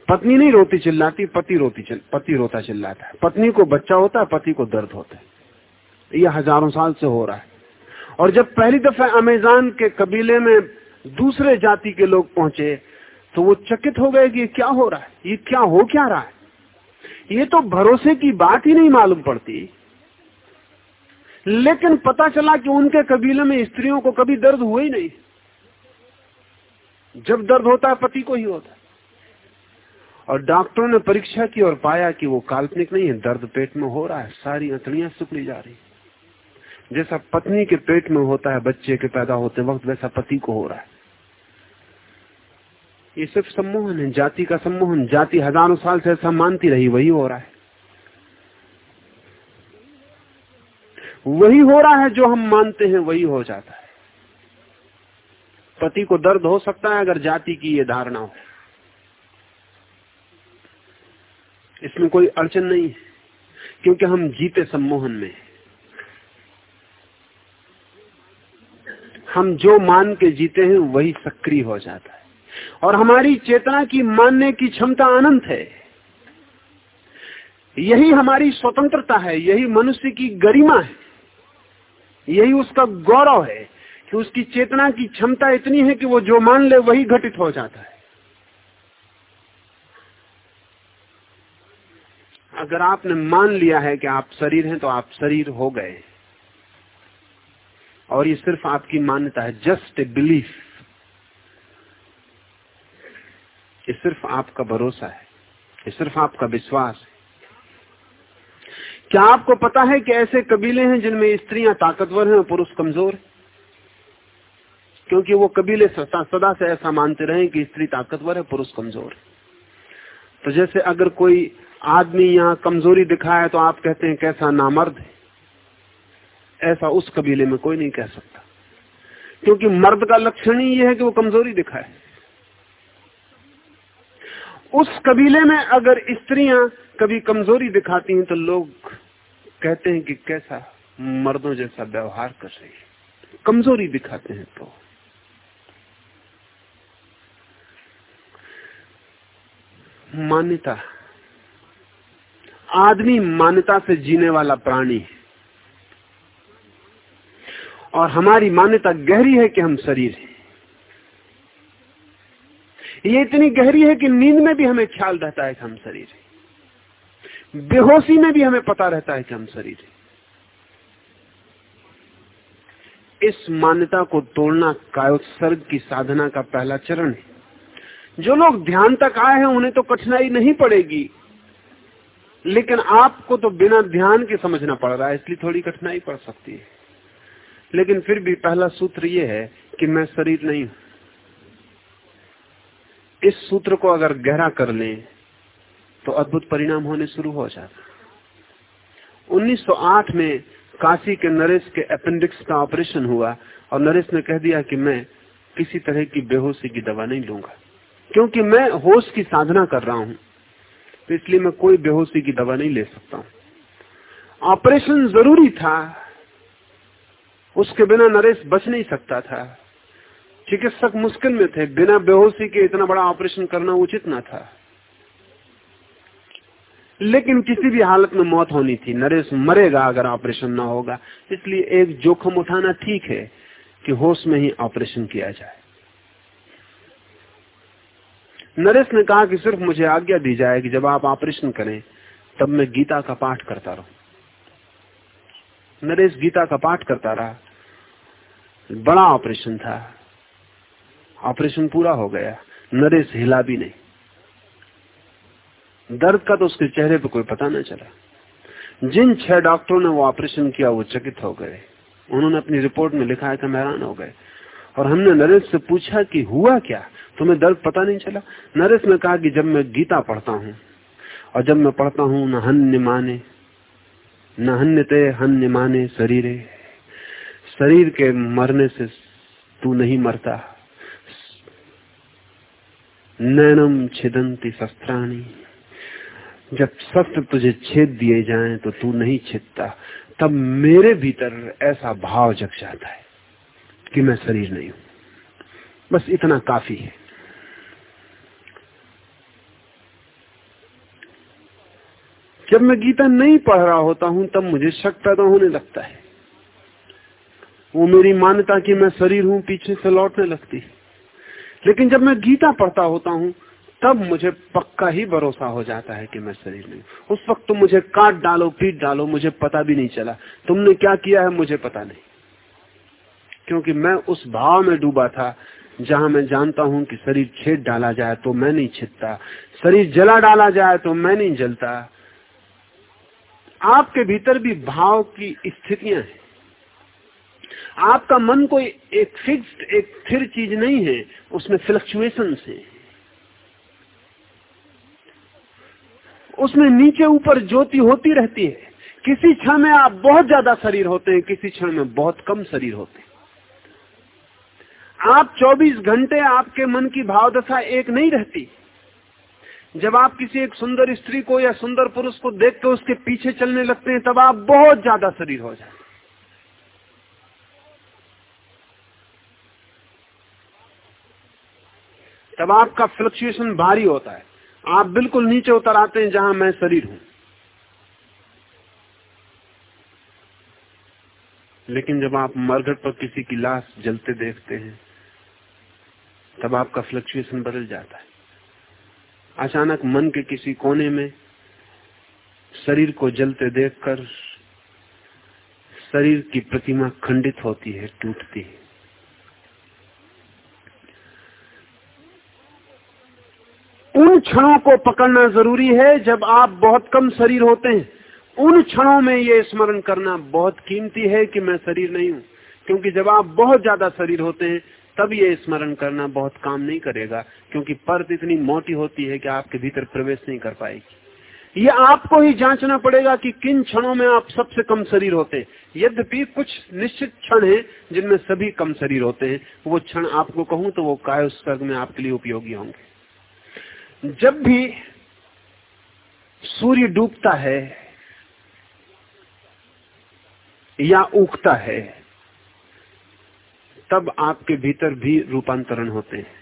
पत्नी नहीं रोती चिल्लाती पति रोती चिल, पति रोता चिल्लाता है। पत्नी को बच्चा होता है पति को दर्द होता है। यह हज़ारों साल से हो रहा है। और जब पहली दफ़ा अमेजान के कबीले में दूसरे जाति के लोग पहुँचे तो वो चकित हो गए कि ये क्या हो रहा है? ये क्या हो क्या रहा है? ये तो भरोसे की बात ही नहीं मालूम पड़ती। लेकिन पता चला कि उनके कबीले में स्त्रियों को कभी दर्द हुआ ही नहीं। जब दर्द होता है पति को ही होता है। और डॉक्टरों ने परीक्षा की और पाया कि वो काल्पनिक नहीं है, दर्द पेट में हो रहा है, सारी अंतड़ियाँ सुखली जा रही जैसा पत्नी के पेट में होता है, बच्चे के पैदा होते वक्त वैसा पति को हो रहा है। ये सिर्फ़ सम्मोहन है, जाति का सम्मोहन, जाति हज़ारों साल से ऐसा मानती रही, वही हो रहा है। वही हो रहा है जो हम मानते हैं, वही हो जाता है। पति को दर्द हो सकता है अगर जाति की ये धारणा हो। इसमें कोई अड़चन नहीं है क्योंकि हम जीते सम्मोहन में। हम जो मान के जीते हैं, वही सक्रिय हो जाता है। और हमारी चेतना की मानने की क्षमता अनंत है। यही हमारी स्वतंत्रता है, यही मनुष्य की गरिमा है, यही उसका गौरव है कि उसकी चेतना की क्षमता इतनी है कि वो जो मान ले, वही घटित हो जाता है। अगर आपने मान लिया है कि आप शरीर हैं तो आप शरीर हो गए। और ये सिर्फ़ आपकी मान्यता है, जस्ट ए बिलीफ। ये सिर्फ़ आपका भरोसा है, ये सिर्फ़ आपका विश्वास है। क्या आपको पता है कि ऐसे कबीले हैं जिनमें स्त्रियाँ ताकतवर हैं और पुरुष कमज़ोर क्योंकि वो कबीले सदा से ऐसा मानते रहे कि स्त्री ताकतवर है, पुरुष कमज़ोर है। तो जैसे अगर कोई आदमी यहाँ कमज़ोरी दिखाए तो आप कहते हैं कैसा नामर्द है। ऐसा उस कबीले में कोई नहीं कह सकता। क्योंकि मर्द का लक्षण ही यह है कि वो कमज़ोरी दिखाए। उस कबीले में अगर स्त्रियाँ कभी कमज़ोरी दिखाती हैं तो लोग कहते हैं कि कैसा मर्दों जैसा व्यवहार कर रही है। कमज़ोरी दिखाते हैं तो। मान्यता। आदमी मान्यता से जीने वाला प्राणी है। और हमारी मान्यता गहरी है कि हम शरीर हैं। ये इतनी गहरी है कि नींद में भी हमें ख्याल रहता है कि हम शरीर है। बेहोशी में भी हमें पता रहता है कि हम शरीर है। इस मान्यता को तोड़ना कायोत्सर्ग की साधना का पहला चरण है। जो लोग ध्यान तक आए हैं, उन्हें तो कठिनाई नहीं पड़ेगी। लेकिन आपको तो बिना ध्यान के समझना पड़ रहा है, इसलिए थोड़ी कठिनाई पड़ सकती है। लेकिन फिर भी पहला सूत्र यह है कि मैं शरीर नहीं हूँ। इस सूत्र को अगर गहरा कर लें तो अद्भुत परिणाम होने शुरू हो जाता 1908 में काशी के नरेश के अपेंडिक्स का ऑपरेशन हुआ, और नरेश ने कह दिया कि मैं किसी तरह की बेहोशी की दवा नहीं लूँगा। क्योंकि मैं होश की साधना कर रहा हूँ तो इसलिए मैं कोई बेहोशी की दवा नहीं ले सकता हूँ। ऑपरेशन ज़रूरी था, उसके बिना नरेश बच नहीं सकता था। चिकित्सक मुश्किल में थे, बिना बेहोशी के इतना बड़ा ऑपरेशन करना उचित ना था। लेकिन किसी भी हालत में मौत होनी थी, नरेश मरेगा अगर ऑपरेशन ना होगा। इसलिए एक जोखम उठाना ठीक है कि होश में ही ऑपरेशन किया जाए। नरेश ने कहा कि सिर्फ़ मुझे आज्ञा दी जाए कि जब आप ऑपरेशन करें, तब मैं गीता का पाठ करता रहूँ। नरेश गीता का पाठ करता रहा। बड़ा ऑपरेशन था। ऑपरेशन पूरा हो गया। नरेश हिला भी नहीं। दर्द का तो उसके चेहरे पर कोई पता न चला। जिन छह डॉक्टरों ने वो ऑपरेशन किया, वो चकित हो गए। उन्होंने अपनी रिपोर्ट में लिखा है कि हैरान हो गए। और हमने नरेश से पूछा कि हुआ क्या? तुम्हें दर्द पता नहीं चला? नरेश ने कहा कि जब मैं गीता पढ़ता हूँ, और जब मैं पढ़ता हूँ, न हन्य माने, न हन्य ते, हन्य माने शरीर। शरीर के मरने से तू नहीं मरता। नैनम छिदंती शस्त्राणी। जब शस्त्र तुझे छेद दिए जाएँ तो तू नहीं छिदता। तब मेरे भीतर ऐसा भाव जग जाता है कि मैं शरीर नहीं हूँ। बस इतना काफ़ी है। जब मैं गीता नहीं पढ़ रहा होता हूँ, तब मुझे शक पैदा होने लगता है। वो मेरी मान्यता कि मैं शरीर हूँ, पीछे से लौटने लगती लेकिन जब मैं गीता पढ़ता होता हूँ, तब मुझे पक्का ही भरोसा हो जाता है कि मैं शरीर नहीं उस वक्त तुम मुझे काट डालो, पीट डालो, मुझे पता भी नहीं चला। तुमने क्या किया है, मुझे पता नहीं। क्योंकि मैं उस भाव में डूबा था, जहाँ मैं जानता हूँ कि शरीर छेद डाला जाए तो मैं नहीं छिदता। शरीर जला डाला जाए तो मैं नहीं जलता। आपके भीतर भी भाव की स्थितियाँ हैं। आपका मन कोई एक फिक्स्ड एक स्थिर चीज़ नहीं है, उसमें फ्लक्चुएशन है। उसमें नीचे ऊपर ज्योति होती रहती है। किसी क्षण में आप बहुत ज़्यादा शरीर होते हैं, किसी क्षण में बहुत कम शरीर होते हैं। आप 24 घंटे आपके मन की भावदशा एक नहीं रहती। जब आप किसी एक सुंदर स्त्री को या सुंदर पुरुष को देख के उसके पीछे चलने लगते हैं, तब आप बहुत ज़्यादा शरीर हो जाते तब आपका फ्लक्चुएशन भारी होता है। आप बिल्कुल नीचे उतर आते हैं जहाँ मैं शरीर हूँ। लेकिन जब आप मरघट पर किसी की लाश जलते देखते हैं, तब आपका फ्लक्चुएशन बदल जाता है। अचानक मन के किसी कोने में शरीर को जलते देखकर शरीर की प्रतिमा खंडित होती है, टूटती है। उन क्षणों को पकड़ना ज़रूरी है जब आप बहुत कम शरीर होते हैं। उन क्षणों में ये स्मरण करना बहुत कीमती है कि मैं शरीर नहीं हूँ, क्योंकि जब आप बहुत ज़्यादा शरीर होते हैं तब ये स्मरण करना बहुत काम नहीं करेगा, क्योंकि परत इतनी मोटी होती है कि आपके भीतर प्रवेश नहीं कर पाएगी। ये आपको ही जांचना पड़ेगा कि किन क्षणों में आप सबसे कम शरीर होते यद्यपि कुछ निश्चित क्षण है जिनमें सभी कम शरीर होते हैं, वो क्षण आपको कहूँ तो वो काय स्वर्ग में आपके लिए उपयोगी होंगे। जब भी सूर्य डूबता है या उगता है तब आपके भीतर भी रूपांतरण होते हैं।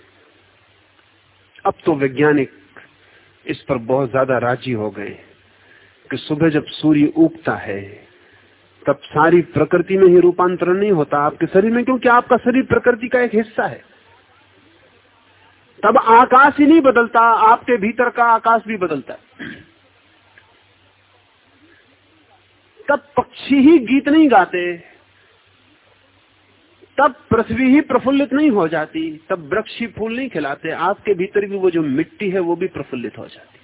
अब तो वैज्ञानिक इस पर बहुत ज़्यादा राज़ी हो गए कि सुबह जब सूर्य उगता है, तब सारी प्रकृति में ही रूपांतरण नहीं होता आपके शरीर में, क्योंकि आपका शरीर प्रकृति का एक हिस्सा है। तब आकाश ही नहीं बदलता, आपके भीतर का आकाश भी बदलता है। तब पक्षी ही गीत नहीं गाते तब पृथ्वी ही प्रफुल्लित नहीं हो जाती, तब वृक्ष ही फूल नहीं खिलाते, आपके भीतर भी वो जो मिट्टी है वो भी प्रफुल्लित हो जाती।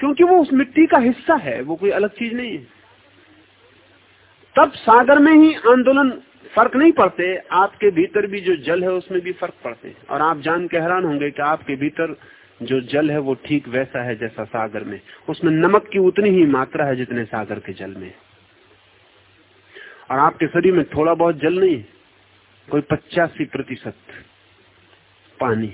क्योंकि वो उस मिट्टी का हिस्सा है, वो कोई अलग चीज़ नहीं है। तब सागर में ही आंदोलन फ़र्क नहीं पड़ते, आपके भीतर भी जो जल है उसमें भी फ़र्क पड़ते। और आप जान के हैरान होंगे कि आपके भीतर जो जल है वो ठीक वैसा है जैसा सागर में। उसमें नमक की उतनी ही मात्रा है जितने सागर के जल में। और आपके शरीर में थोड़ा बहुत जल नहीं है। कोई पचासी प्रतिशत पानी।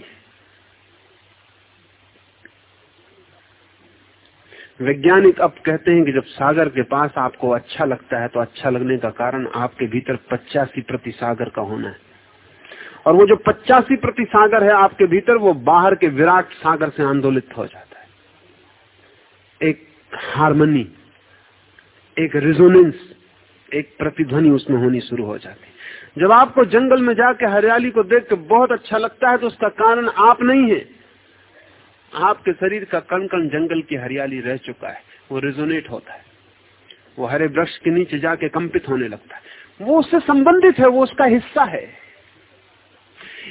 वैज्ञानिक अब कहते हैं कि जब सागर के पास आपको अच्छा लगता है तो अच्छा लगने का कारण आपके भीतर पचासी प्रति सागर का होना है। और वो जो पचासी प्रति सागर है आपके भीतर, वो बाहर के विराट सागर से आंदोलित हो जाता है। एक हारमोनी, एक रिजोनेंस, एक प्रतिध्वनि उसमें होनी शुरू हो जाती जब आपको जंगल में जाके हरियाली को देख के बहुत अच्छा लगता है तो उसका कारण आप नहीं है। आपके शरीर का कण कण जंगल की हरियाली रह चुका है। वो रिजोनेट होता है। वो हरे वृक्ष के नीचे जाके कंपित होने लगता है। वो उससे संबंधित है, वो उसका हिस्सा है।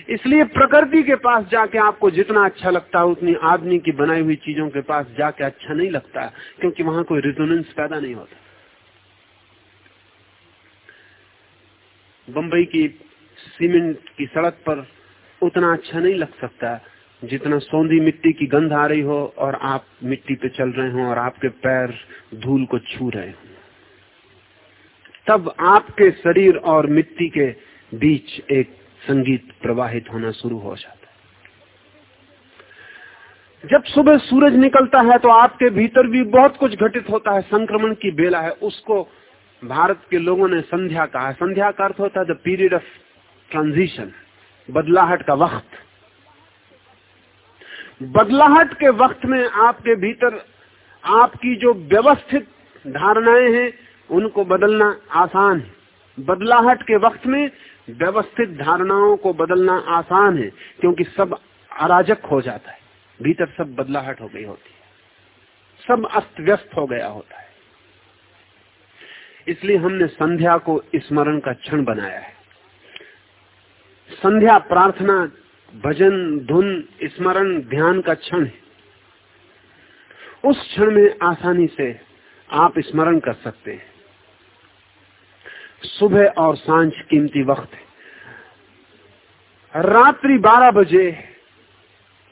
इसलिए प्रकृति के पास जाके आपको जितना अच्छा लगता है, उतनी आदमी की बनाई हुई चीज़ों के पास जाके अच्छा नहीं लगता, क्योंकि वहाँ कोई रिजोनेंस पैदा नहीं होता। बंबई की सीमेंट की सड़क पर उतना अच्छा नहीं लग सकता, जितना सौंधी मिट्टी की गंध आ रही हो और आप मिट्टी पे चल रहे हो और आपके पैर धूल को छू रहे हो। तब आपके शरीर और मिट्टी के बीच एक संगीत प्रवाहित होना शुरू हो जाता है। जब सुबह सूरज निकलता है तो आपके भीतर भी बहुत कुछ घटित होता है। संक्रमण की बेला है, उसको भारत के लोगों ने संध्या कहा। संध्या का अर्थ होता है द पीरियड ऑफ़ ट्रांजिशन बदलाहट का वक्त। बदलाहट के वक्त में आपके भीतर आपकी जो व्यवस्थित धारणाएँ हैं, उनको बदलना आसान है। बदलाहट के वक्त में व्यवस्थित धारणाओं को बदलना आसान है, क्योंकि सब अराजक हो जाता है। भीतर सब बदलाहट हो गई होती है। सब अस्त व्यस्त हो गया होता है। इसलिए हमने संध्या को स्मरण का क्षण बनाया है। संध्या, प्रार्थना, भजन, धुन, स्मरण, ध्यान का क्षण है। उस क्षण में आसानी से आप स्मरण कर सकते हैं। सुबह और साँझ कीमती वक्त है। रात्रि 12 बजे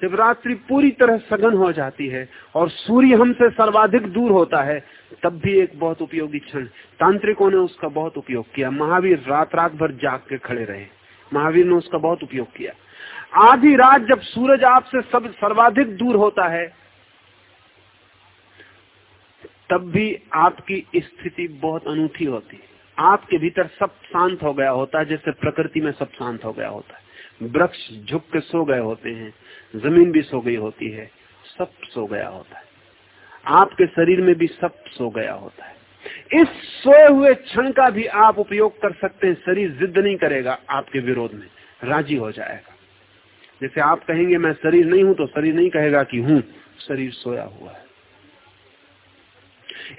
जब रात्रि पूरी तरह सघन हो जाती है और सूर्य हमसे सर्वाधिक दूर होता है, तब भी एक बहुत उपयोगी क्षण। तांत्रिकों ने उसका बहुत उपयोग किया। महावीर रात रात भर जाग के खड़े रहे। महावीर ने उसका बहुत उपयोग किया। आधी रात जब सूरज आपसे सब सर्वाधिक दूर होता है, तब भी आपकी स्थिति बहुत अनूठी होती है। आपके भीतर सब शांत हो गया होता है, जैसे प्रकृति में सब शांत हो गया होता है। वृक्ष झुक के सो गए होते हैं, ज़मीन भी सो गई होती है, सब सो गया होता है। आपके शरीर में भी सब सो गया होता है। इस सोए हुए क्षण का भी आप उपयोग कर सकते हैं, शरीर जिद नहीं करेगा आपके विरोध में, राज़ी हो जाएगा। जैसे आप कहेंगे, मैं शरीर नहीं हूँ तो शरीर नहीं कहेगा कि हूँ, शरीर सोया हुआ है।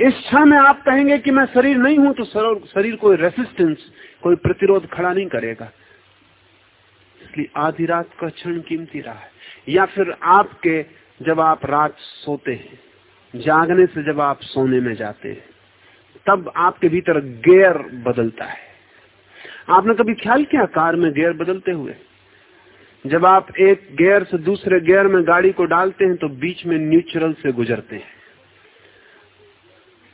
इस क्षण में आप कहेंगे कि मैं शरीर नहीं हूँ तो शरीर कोई रेसिस्टेंस कोई प्रतिरोध खड़ा नहीं करेगा। इसलिए आधी रात का क्षण कीमती रहा है। या फिर आपके जब आप रात सोते हैं, जागने से जब आप सोने में जाते हैं, तब आपके भीतर गेयर बदलता है। आपने कभी ख्याल किया कार में गेयर बदलते हुए? जब आप एक गेयर से दूसरे गेयर में गाड़ी को डालते हैं तो बीच में न्यूट्रल से गुजरते हैं।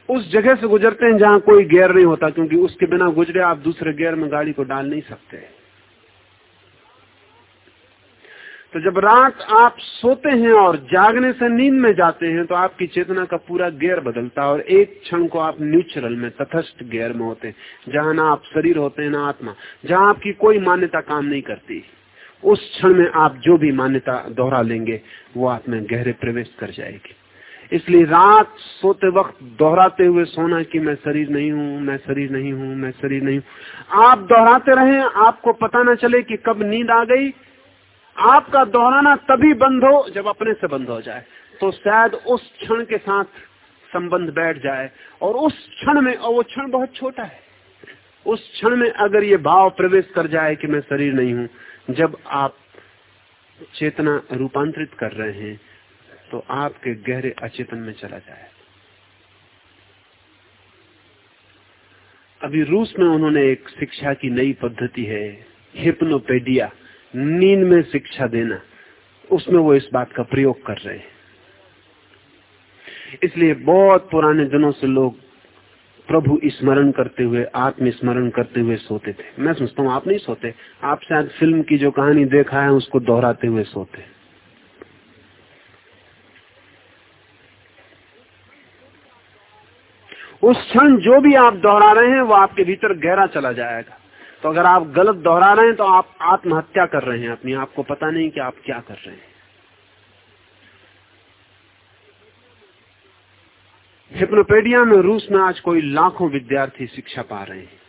उस जगह से गुजरते हैं जहाँ कोई गेयर नहीं होता, क्योंकि उसके बिना गुजरे आप दूसरे गेयर में गाड़ी को डाल नहीं सकते। तो जब रात आप सोते हैं और जागने से नींद में जाते हैं तो आपकी चेतना का पूरा गेयर बदलता है और एक क्षण को आप न्यूट्रल में तथस्थ गेयर में होते हैं, जहाँ ना आप शरीर होते हैं, ना आत्मा, जहाँ आपकी कोई मान्यता काम नहीं करती। उस क्षण में आप जो भी मान्यता दोहरा लेंगे, वो आप में गहरे प्रवेश कर जाएगी। इसलिए रात सोते वक्त दोहराते हुए सोना कि मैं शरीर नहीं हूँ, मैं शरीर नहीं हूँ, मैं शरीर नहीं हूँ। आप दोहराते रहे, आपको पता ना चले कि कब नींद आ गई आपका दोहराना तभी बंद हो जब अपने से बंद हो जाए। तो शायद उस क्षण के साथ संबंध बैठ जाए। और उस क्षण में, और वो क्षण बहुत छोटा है। उस क्षण में अगर ये भाव प्रवेश कर जाए कि मैं शरीर नहीं हूँ, जब आप चेतना रूपांतरित कर रहे हैं तो आपके गहरे अचेतन में चला जाए। अभी रूस में उन्होंने एक शिक्षा की नई पद्धति है, हिप्नोपेडिया। नींद में शिक्षा देना, उसमें वो इस बात का प्रयोग कर रहे हैं। इसलिए बहुत पुराने दिनों से लोग प्रभु स्मरण करते हुए आत्म स्मरण करते हुए सोते थे। मैं समझता हूँ, आप नहीं सोते। आप शायद फ़िल्म की जो कहानी देखा है, उसको दोहराते हुए सोते। उस क्षण जो भी आप दोहरा रहे हैं, वो आपके भीतर गहरा चला जाएगा। तो अगर आप गलत दोहरा रहे हैं तो आप आत्महत्या कर रहे हैं अपनी आपको पता नहीं कि आप क्या कर रहे हैं हिप्नोपेडिया में रूस में आज कोई लाखों विद्यार्थी शिक्षा पा रहे हैं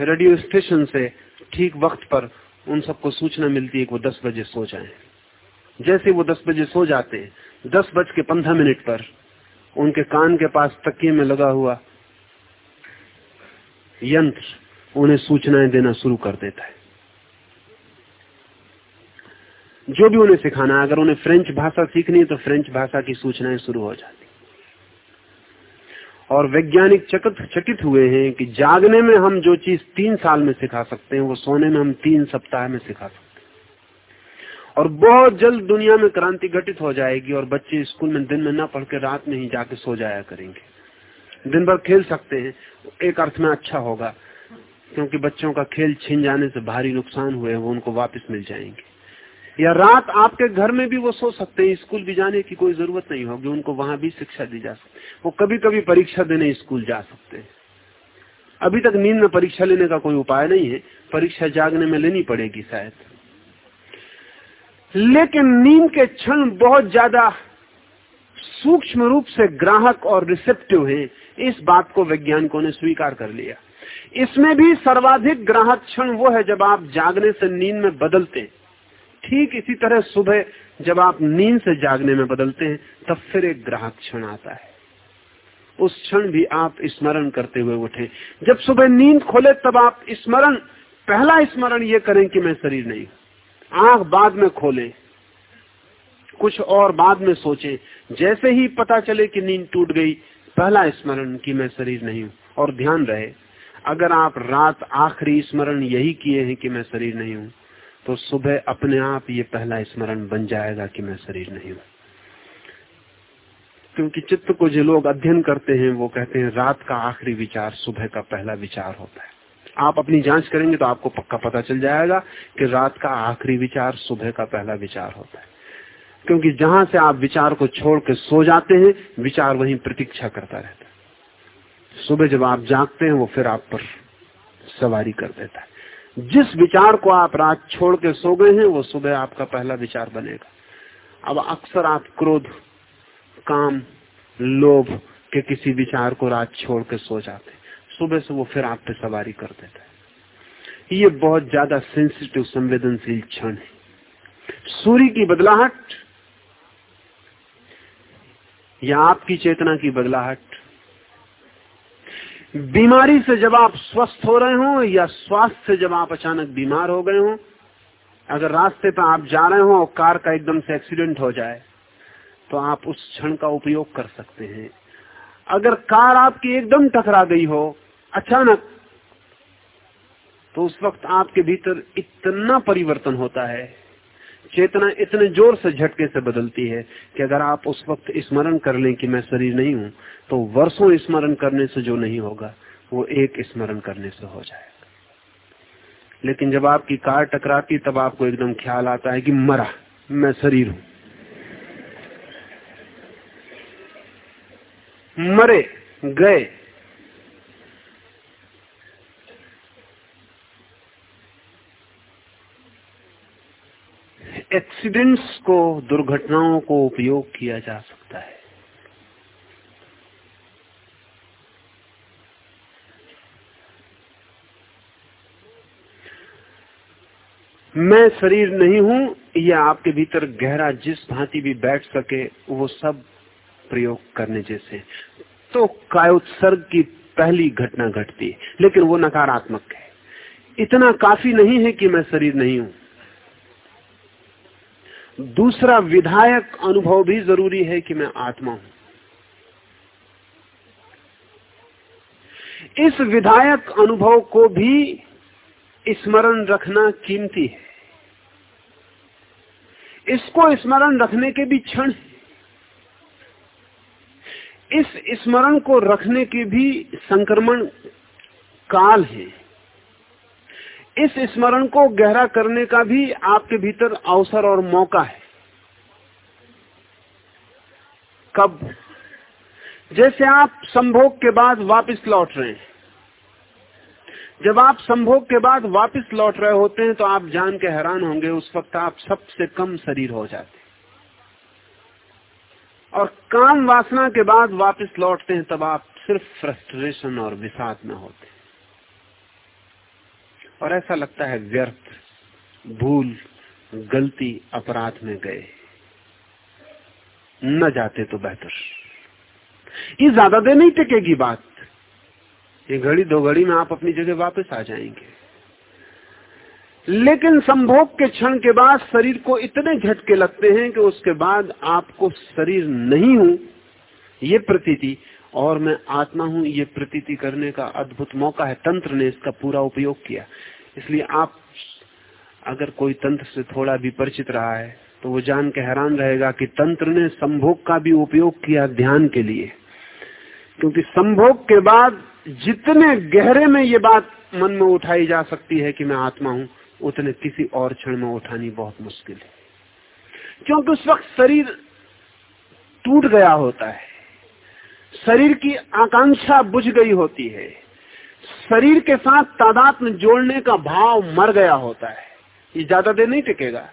रेडियो स्टेशन से ठीक वक्त पर उन सबको सूचना मिलती है कि वो दस बजे सो जाएँ। जैसे वो दस बजे सो जाते हैं, दस बज के पंद्रह मिनट पर उनके कान के पास तकिए में लगा हुआ यंत्र उन्हें सूचनाएँ देना शुरू कर देता है। जो भी उन्हें सिखाना, अगर उन्हें फ्रेंच भाषा सीखनी है तो फ्रेंच भाषा की सूचनाएँ शुरू हो जाती। और वैज्ञानिक चकित चकित हुए हैं कि जागने में हम जो चीज़ तीन साल में सिखा सकते हैं, वो सोने में हम तीन सप्ताह में सिखा सकते हैं। और बहुत जल्द दुनिया में क्रांति घटित हो जाएगी और बच्चे स्कूल में दिन में ना पढ़ के रात में ही जाके सो जाया करेंगे। दिन भर खेल सकते हैं। एक अर्थ में अच्छा होगा, क्योंकि बच्चों का खेल छिन जाने से भारी नुकसान हुए वो उनको वापस मिल जाएँगे। या रात आपके घर में भी वो सो सकते हैं, स्कूल भी जाने की कोई ज़रूरत नहीं होगी, उनको वहाँ भी शिक्षा दी जा सकती वो कभी कभी परीक्षा देने स्कूल जा सकते हैं। अभी तक नींद में परीक्षा लेने का कोई उपाय नहीं है, परीक्षा जागने में लेनी पड़ेगी शायद। लेकिन नींद के क्षण बहुत ज़्यादा सूक्ष्म रूप से ग्राहक और रिसेप्टिव हैं। इस बात को वैज्ञानिकों ने स्वीकार कर लिया। इसमें भी सर्वाधिक ग्राहक क्षण वो है जब आप जागने से नींद में बदलते ठीक इसी तरह सुबह जब आप नींद से जागने में बदलते हैं, तब फिर एक ग्राहक क्षण आता है। उस क्षण भी आप स्मरण करते हुए उठे। जब सुबह नींद खोले, तब आप स्मरण, पहला स्मरण ये करें कि मैं शरीर नहीं आँख बाद में खोले। कुछ और बाद में सोचे। जैसे ही पता चले कि नींद टूट गई पहला स्मरण कि मैं शरीर नहीं हूँ, और ध्यान रहे, अगर आप रात आखिरी स्मरण यही किए हैं कि मैं शरीर नहीं हूँ तो सुबह अपने आप ये पहला स्मरण बन जाएगा कि मैं शरीर नहीं हूँ। क्योंकि चित्त को जो लोग अध्ययन करते हैं, वो कहते हैं, रात का आखिरी विचार सुबह का पहला विचार होता है। आप अपनी जाँच करेंगे तो आपको पक्का पता चल जाएगा कि रात का आखिरी विचार सुबह का पहला विचार होता है। क्योंकि जहाँ से आप विचार को छोड़ के सो जाते हैं, विचार वहीं प्रतीक्षा करता रहता है। सुबह जब आप जागते हैं, वो फिर आप पर सवारी कर देता है। जिस विचार को आप रात छोड़ के सो गए हैं, वो सुबह आपका पहला विचार बनेगा। अब अक्सर आप क्रोध, काम, लोभ के किसी विचार को रात छोड़ के सो जाते हैं। सुबह से वो फिर आप पे सवारी कर देता है। ये बहुत ज़्यादा सेंसिटिव संवेदनशील क्षण है। सूर्य की बदलाहट या आपकी चेतना की बदलाहट बीमारी से जब आप स्वस्थ हो रहे हो या स्वास्थ्य से जब आप अचानक बीमार हो गए हो, अगर रास्ते पर आप जा रहे हो और कार का एकदम से एक्सीडेंट हो जाए तो आप उस क्षण का उपयोग कर सकते हैं। अगर कार आपकी एकदम टकरा गई हो, अचानक तो उस वक्त आपके भीतर इतना परिवर्तन होता है चेतना इतने ज़ोर से झटके से बदलती है कि अगर आप उस वक्त स्मरण कर लें कि मैं शरीर नहीं हूँ तो वर्षों स्मरण करने से जो नहीं होगा, वो एक स्मरण करने से हो जाएगा। लेकिन जब आपकी कार टकराती तब आपको एकदम ख्याल आता है कि मरा, मैं शरीर हूँ। मरे, गए एक्सीडेंट्स को, दुर्घटनाओं को उपयोग किया जा सकता है। मैं शरीर नहीं हूँ, या आपके भीतर गहरा जिस भांति भी बैठ सके, वो सब प्रयोग करने जैसे। तो कायोत्सर्ग की पहली घटना घटती है लेकिन वो नकारात्मक है। इतना काफ़ी नहीं है कि मैं शरीर नहीं हूँ। दूसरा विधायक अनुभव भी ज़रूरी है कि मैं आत्मा हूँ। इस विधायक अनुभव को भी स्मरण रखना कीमती है। इसको स्मरण रखने के भी क्षण इस स्मरण को रखने के भी संक्रमण काल है। इस स्मरण को गहरा करने का भी आपके भीतर अवसर और मौका है। कब? जैसे आप संभोग के बाद वापस लौट रहे हैं। जब आप संभोग के बाद वापस लौट रहे होते हैं तो आप जान के हैरान होंगे, उस वक्त आप सबसे कम शरीर हो जाते और काम वासना के बाद वापस लौटते हैं, तब आप सिर्फ़ फ्रस्ट्रेशन और विषाद में होते और ऐसा लगता है व्यर्थ, भूल, गलती, अपराध में गए। न जाते तो बेहतर। ये ज़्यादा देर नहीं टिकेगी बात। ये घड़ी दो घड़ी में आप अपनी जगह वापस आ जाएँगे। लेकिन संभोग के क्षण के बाद शरीर को इतने झटके लगते हैं कि उसके बाद आपको शरीर नहीं हूँ, ये प्रतीति। और मैं आत्मा हूँ, ये प्रतीति करने का अद्भुत मौका है। तंत्र ने इसका पूरा उपयोग किया। इसलिए आप, अगर कोई तंत्र से थोड़ा भी परिचित रहा है तो वो जान के हैरान रहेगा कि तंत्र ने संभोग का भी उपयोग किया ध्यान के लिए। क्योंकि संभोग के बाद जितने गहरे में ये बात मन में उठाई जा सकती है कि मैं आत्मा हूँ, उतने किसी और क्षण में उठानी बहुत मुश्किल है। क्योंकि उस वक्त शरीर टूट गया होता है। शरीर की आकांक्षा बुझ गई होती है। शरीर के साथ तादाद में जोड़ने का भाव मर गया होता है। ये ज़्यादा देर नहीं टिकेगा।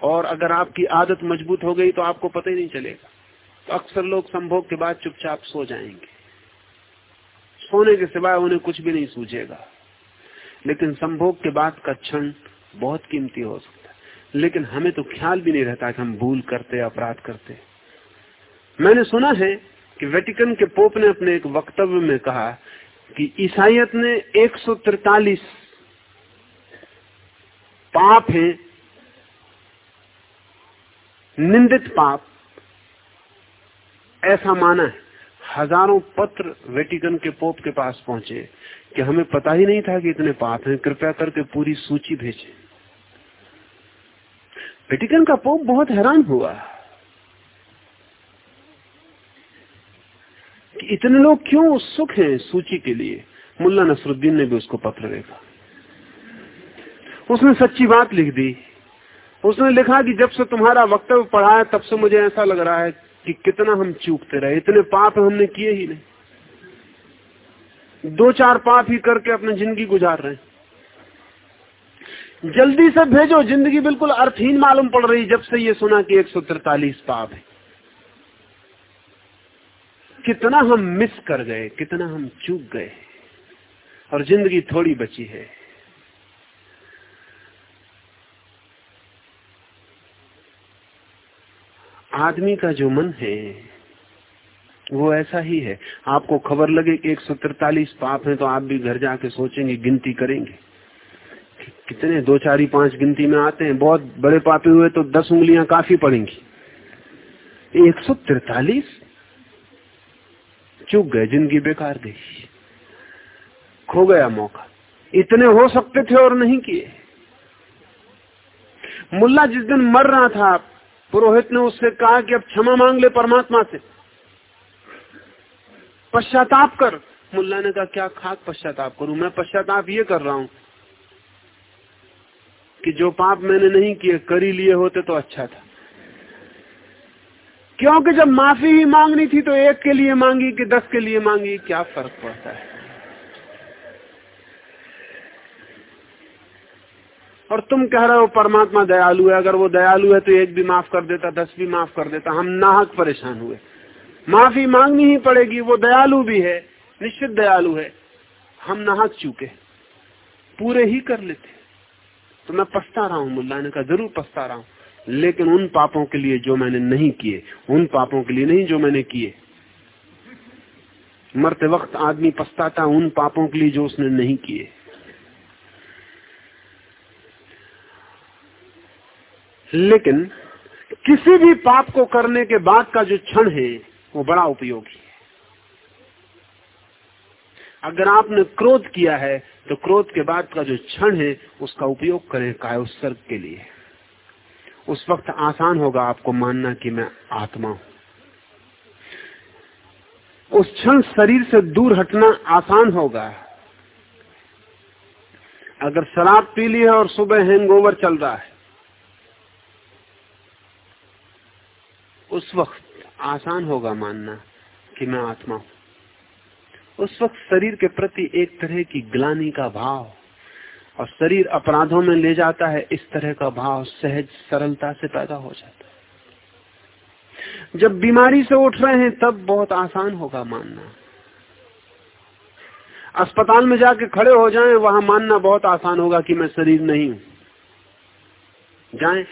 और अगर आपकी आदत मज़बूत हो गई तो आपको पता ही नहीं चलेगा। तो अक्सर लोग संभोग के बाद चुपचाप सो जाएँगे। सोने के सिवाय उन्हें कुछ भी नहीं सूझेगा। लेकिन संभोग के बाद का क्षण बहुत कीमती हो सकता है। लेकिन हमें तो ख्याल भी नहीं रहता कि हम भूल करते अपराध करते। मैंने सुना है कि वेटिकन के पोप ने अपने एक वक्तव्य में कहा कि ईसाइत ने एक पाप हैं, निंदित पाप, ऐसा माना है। हज़ारों पत्र वेटिकन के पोप के पास पहुँचे कि हमें पता ही नहीं था कि इतने पाप हैं, कृपया करके पूरी सूची भेजे। वेटिकन का पोप बहुत हैरान हुआ। कि इतने लोग क्यों उत्सुक हैं सूची के लिए? मुल्ला नसरुद्दीन ने भी उसको पत्र लिखा उसने सच्ची बात लिख दी। उसने लिखा कि जब से तुम्हारा वक्तव्य पढ़ा है, तब से मुझे ऐसा लग रहा है कि कितना हम चूकते रहे। इतने पाप हमने किए ही नहीं। दो चार पाप ही करके अपनी ज़िंदगी गुजार रहे जल्दी से भेजो, ज़िंदगी बिल्कुल अर्थहीन मालूम पड़ रही जब से ये सुना कि एक पाप है। कितना हम मिस कर गए, कितना हम चूक गए, और ज़िंदगी थोड़ी बची है। आदमी का जो मन है, वो ऐसा ही है। आपको खबर लगे कि एक पाप है तो आप भी घर जाके सोचेंगे, गिनती करेंगे। कि कितने दो चार ही पाँच गिनती में आते हैं, बहुत बड़े पापे हुए तो दस उंगलियाँ काफ़ी पड़ेंगी। एक सौ तिरतालीस चुक गए ज़िंदगी बेकार गई खो गया मौका। इतने हो सकते थे और नहीं किए। मुल्ला जिस दिन मर रहा था, पुरोहित ने उससे कहा कि अब क्षमा मांग ले परमात्मा से। पश्चाताप कर। मुल्ला ने कहा, क्या खाक पश्चाताप करूँ? मैं पश्चाताप ये कर रहा हूँ कि जो पाप मैंने नहीं किए, कर लिए होते तो अच्छा था। क्योंकि जब माफ़ी ही मांगनी थी तो एक के लिए मांगी कि दस के लिए मांगी, क्या फ़र्क पड़ता है? और तुम कह रहे हो, परमात्मा दयालु है, अगर वो दयालु है तो एक भी माफ़ कर देता, दस भी माफ़ कर देता। हम नाहक परेशान हुए। माफ़ी मांगनी ही पड़ेगी, वो दयालु भी है, निश्चित दयालु है। हम नाहक चूके पूरे ही कर लेते तो मैं पछता रहा हूँ, मुल्ला ने कहा, ज़रूर पछता रहा हूँ। लेकिन उन पापों के लिए जो मैंने नहीं किए, उन पापों के लिए नहीं जो मैंने किए। मरते वक्त आदमी पछताता उन पापों के लिए जो उसने नहीं किए। लेकिन किसी भी पाप को करने के बाद का जो क्षण है, वो बड़ा उपयोगी है। अगर आपने क्रोध किया है तो क्रोध के बाद का जो क्षण है, उसका उपयोग करें काय उत्सर्ग के लिए। उस वक्त आसान होगा आपको मानना कि मैं आत्मा हूँ। उस क्षण शरीर से दूर हटना आसान होगा। अगर शराब पी ली है और सुबह हैंगओवर चल रहा है, उस वक्त आसान होगा मानना कि मैं आत्मा हूँ। उस वक्त शरीर के प्रति एक तरह की ग्लानी का भाव और शरीर अपराधों में ले जाता है, इस तरह का भाव सहज सरलता से पैदा हो जाता है। जब बीमारी से उठ रहे हैं, तब बहुत आसान होगा मानना। अस्पताल में जाके खड़े हो जाएँ, वहाँ मानना बहुत आसान होगा कि मैं शरीर नहीं हूँ। जाए।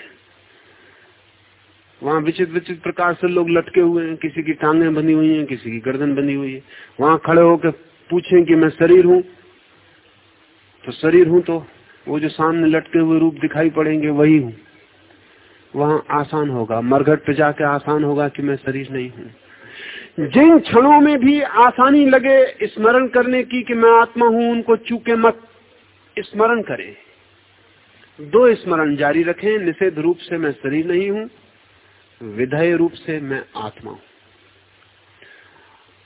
वहाँ विचित्र विचित्र प्रकार से लोग लटके हुए हैं, किसी की टांगें बनी हुई हैं, किसी की गर्दन बनी हुई है। वहाँ खड़े होकर पूछें कि मैं शरीर हूँ तो शरीर हूँ तो वो जो सामने लटके हुए रूप दिखाई पड़ेंगे, वही हूँ। वहाँ आसान होगा। मरघट पे जाके आसान होगा कि मैं शरीर नहीं हूँ। जिन क्षणों में भी आसानी लगे स्मरण करने की कि मैं आत्मा हूँ, उनको चूके मत स्मरण करें। दो स्मरण जारी रखें। निषेध रूप से मैं शरीर नहीं हूँ, विधेय रूप से मैं आत्मा हूँ।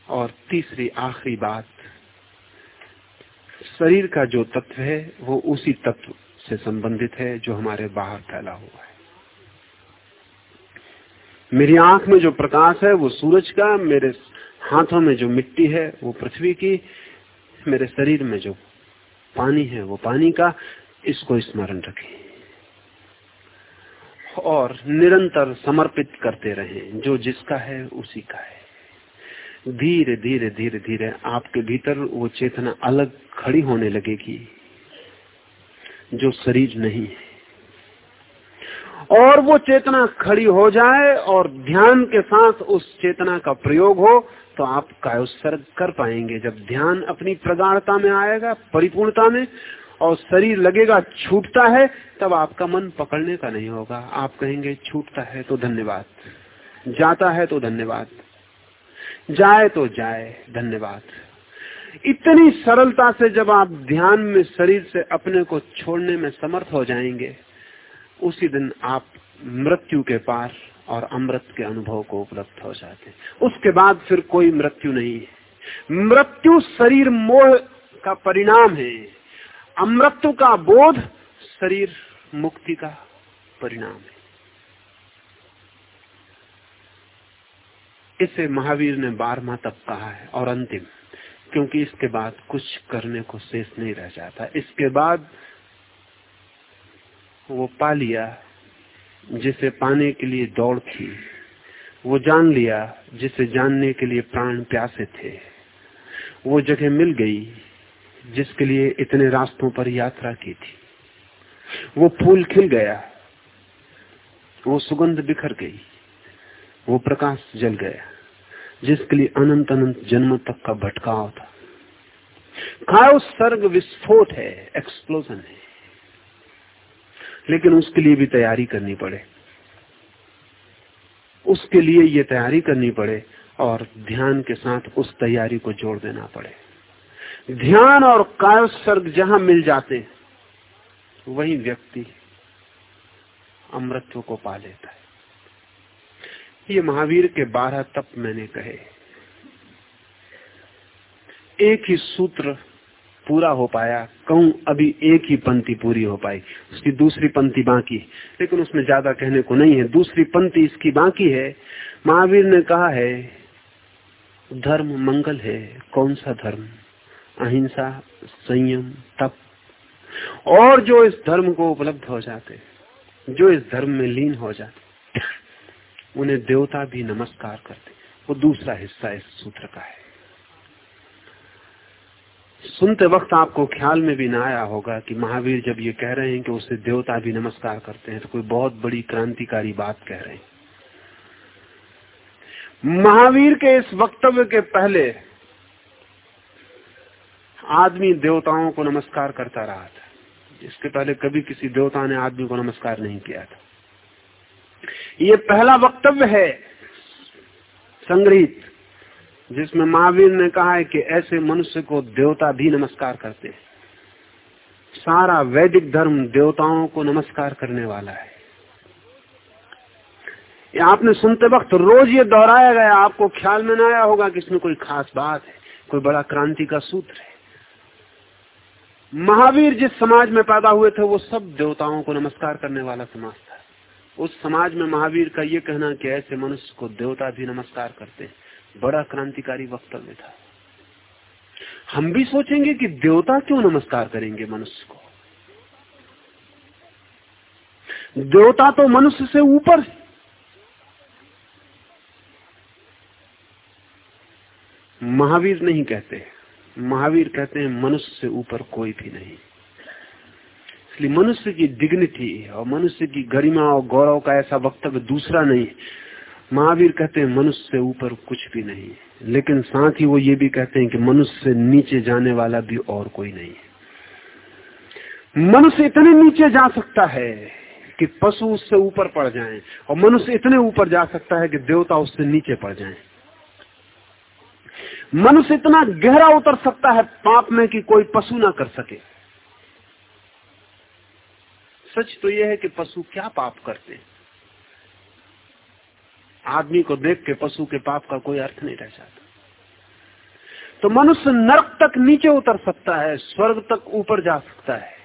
और तीसरी, आखिरी बात शरीर का जो तत्व है, वो उसी तत्व से संबंधित है जो हमारे बाहर फैला हुआ है। मेरी आँख में जो प्रकाश है, वो सूरज का, मेरे हाथों में जो मिट्टी है, वो पृथ्वी की, मेरे शरीर में जो पानी है, वो पानी का, इसको स्मरण रखें। और निरंतर समर्पित करते रहें, जो जिसका है, उसी का है। धीरे धीरे धीरे धीरे आपके भीतर वो चेतना अलग खड़ी होने लगेगी, जो शरीर नहीं है। और वो चेतना खड़ी हो जाए और ध्यान के साथ उस चेतना का प्रयोग हो तो आप कायोत्सर्ग कर पाएँगे। जब ध्यान अपनी प्रगाढ़ता में आएगा, परिपूर्णता में, और शरीर लगेगा, छूटता है, तब आपका मन पकड़ने का नहीं होगा। आप कहेंगे, छूटता है तो धन्यवाद, जाता है तो धन्यवाद। जाए तो जाए, धन्यवाद। इतनी सरलता से जब आप ध्यान में, शरीर से अपने को छोड़ने में समर्थ हो जाएँगे, उसी दिन आप मृत्यु के पार और अमृत के अनुभव को उपलब्ध हो जाते उसके बाद फिर कोई मृत्यु नहीं है। मृत्यु शरीर मोह का परिणाम है। अमृत का बोध शरीर मुक्ति का परिणाम है। इसे महावीर ने बारहवा तब कहा है और अंतिम, क्योंकि इसके बाद कुछ करने को शेष नहीं रह जाता। इसके बाद वो पा लिया, जिसे पाने के लिए दौड़ थी। वो जान लिया, जिसे जानने के लिए प्राण प्यासे थे। वो जगह मिल गई, जिसके लिए इतने रास्तों पर यात्रा की थी। वो फूल खिल गया, वो सुगंध बिखर गई। वो प्रकाश जल गया, जिसके लिए अनंत अनंत जन्म तक का भटकाव था। खाओ, सर्ग विस्फोट है एक्सप्लोजन है। लेकिन उसके लिए भी तैयारी करनी पड़े। उसके लिए ये तैयारी करनी पड़े और ध्यान के साथ उस तैयारी को जोड़ देना पड़े। ध्यान और काय सर्ग जहाँ मिल जाते, वही व्यक्ति अमृत्व को पा लेता है। ये महावीर के बारह तप मैंने कहे। एक ही सूत्र पूरा हो पाया, कहूँ अभी एक ही पंक्ति पूरी हो पाई, उसकी दूसरी पंक्ति बाकी लेकिन उसमें ज़्यादा कहने को नहीं है, दूसरी पंक्ति इसकी बाकी है। महावीर ने कहा है, धर्म मंगल है, कौन सा धर्म? अहिंसा, संयम, तप। और जो इस धर्म को उपलब्ध हो जाते, जो इस धर्म में लीन हो जाते उन्हें देवता भी नमस्कार करते वो दूसरा हिस्सा इस सूत्र का है। सुनते वक्त आपको ख्याल में भी ना आया होगा कि महावीर जब ये कह रहे हैं कि उसे देवता भी नमस्कार करते हैं तो कोई बहुत बड़ी क्रांतिकारी बात कह रहे हैं। महावीर के इस वक्तव्य के पहले आदमी देवताओं को नमस्कार करता रहा था। इसके पहले कभी किसी देवता ने आदमी को नमस्कार नहीं किया था। ये पहला वक्तव्य है संग्रहित, जिसमें महावीर ने कहा है कि ऐसे मनुष्य को देवता भी नमस्कार करते हैं। सारा वैदिक धर्म देवताओं को नमस्कार करने वाला है। ये आपने सुनते वक्त रोज ये दोहराया गया, आपको ख्याल में ना आया होगा कि इसमें कोई खास बात है, कोई बड़ा क्रांति का सूत्र है। महावीर जिस समाज में पैदा हुए थे, वो सब देवताओं को नमस्कार करने वाला समाज उस समाज में महावीर का ये कहना कि ऐसे मनुष्य को देवता भी नमस्कार करते बड़ा क्रांतिकारी वक्तव्य था। हम भी सोचेंगे कि देवता क्यों नमस्कार करेंगे मनुष्य को? देवता तो मनुष्य से ऊपर महावीर नहीं कहते महावीर कहते हैं, मनुष्य से ऊपर कोई भी नहीं। इसलिए मनुष्य की डिग्निटी और मनुष्य की गरिमा और गौरव का ऐसा वक्तव्य दूसरा नहीं महावीर कहते हैं, मनुष्य से ऊपर कुछ भी नहीं लेकिन साथ ही वो ये भी कहते हैं कि मनुष्य से नीचे जाने वाला भी और कोई नहीं मनुष्य इतने नीचे जा सकता है कि पशु उससे ऊपर पड़ जाएँ और मनुष्य इतने ऊपर जा सकता है कि देवता उससे नीचे पड़ जाएँ। मनुष्य इतना गहरा उतर सकता है, पाप में कि कोई पशु ना कर सके। सच तो यह है कि पशु क्या पाप करते हैं? आदमी को देख के पशु के पाप का कोई अर्थ नहीं रह जाता। तो मनुष्य नरक तक नीचे उतर सकता है, स्वर्ग तक ऊपर जा सकता है।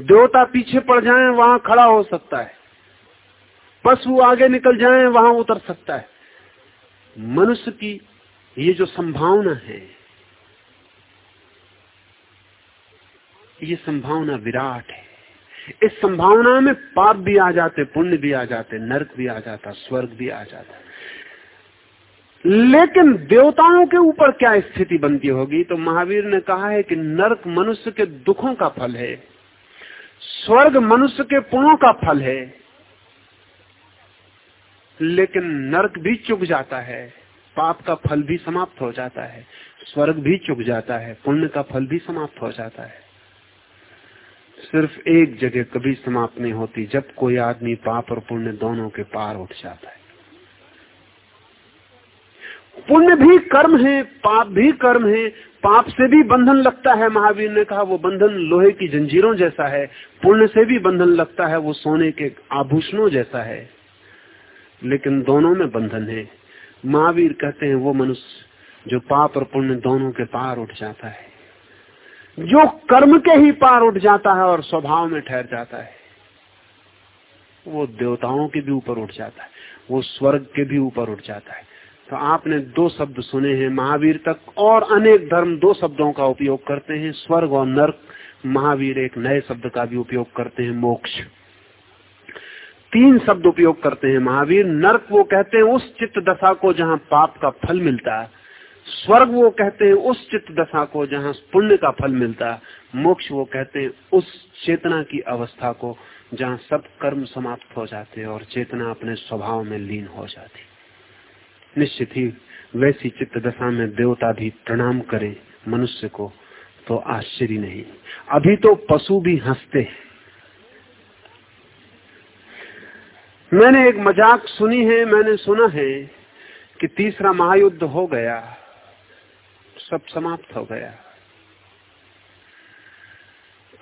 देवता पीछे पड़ जाए, वहाँ खड़ा हो सकता है। पशु आगे निकल जाए, वहाँ उतर सकता है। मनुष्य की ये जो संभावना है, ये संभावना विराट है। इस संभावना में पाप भी आ जाते, पुण्य भी आ जाते, नरक भी आ जाता, स्वर्ग भी आ जाता। लेकिन देवताओं के ऊपर क्या स्थिति बनती होगी? तो महावीर ने कहा है कि नरक मनुष्य के दुखों का फल है, स्वर्ग मनुष्य के पुणों का फल है, लेकिन नरक भी चुक जाता है, पाप का फल भी समाप्त हो जाता है, स्वर्ग भी चुक जाता है, पुण्य का फल भी समाप्त हो जाता है। सिर्फ़ एक जगह कभी समाप्त नहीं होती जब कोई आदमी पाप और पुण्य दोनों के पार उठ जाता है। पुण्य भी कर्म है, पाप भी कर्म है, पाप से भी बंधन लगता है, महावीर ने कहा, वो बंधन लोहे की जंजीरों जैसा है, पुण्य से भी बंधन लगता है, वो सोने के आभूषणों जैसा है। लेकिन दोनों में बंधन है। महावीर कहते हैं, वो मनुष्य जो पाप और पुण्य दोनों के पार उठ जाता है। जो कर्म के ही पार उठ जाता है और स्वभाव में ठहर जाता है, वो देवताओं के भी ऊपर उठ जाता है, वो स्वर्ग के भी ऊपर उठ जाता है। तो आपने दो शब्द सुने हैं, महावीर तक, और अनेक धर्म दो शब्दों का उपयोग करते हैं, स्वर्ग और नर्क। महावीर एक नए शब्द का भी उपयोग करते हैं, मोक्ष। तीन शब्द उपयोग करते हैं, महावीर। नर्क वो कहते हैं उस चित्त दशा को जहाँ पाप का फल मिलता है स्वर्ग वो कहते हैं उस चित्त दशा को जहाँ पुण्य का फल मिलता है, मोक्ष वो कहते हैं उस चेतना की अवस्था को जहाँ सब कर्म समाप्त हो जाते और चेतना अपने स्वभाव में लीन हो जाती निश्चित ही वैसी चित्त दशा में देवता भी प्रणाम करें मनुष्य को तो आश्चर्य नहीं। अभी तो पशु भी हँसते हैं। मैंने एक मज़ाक सुनी है, मैंने सुना है कि तीसरा महायुद्ध हो गया। सब समाप्त हो गया।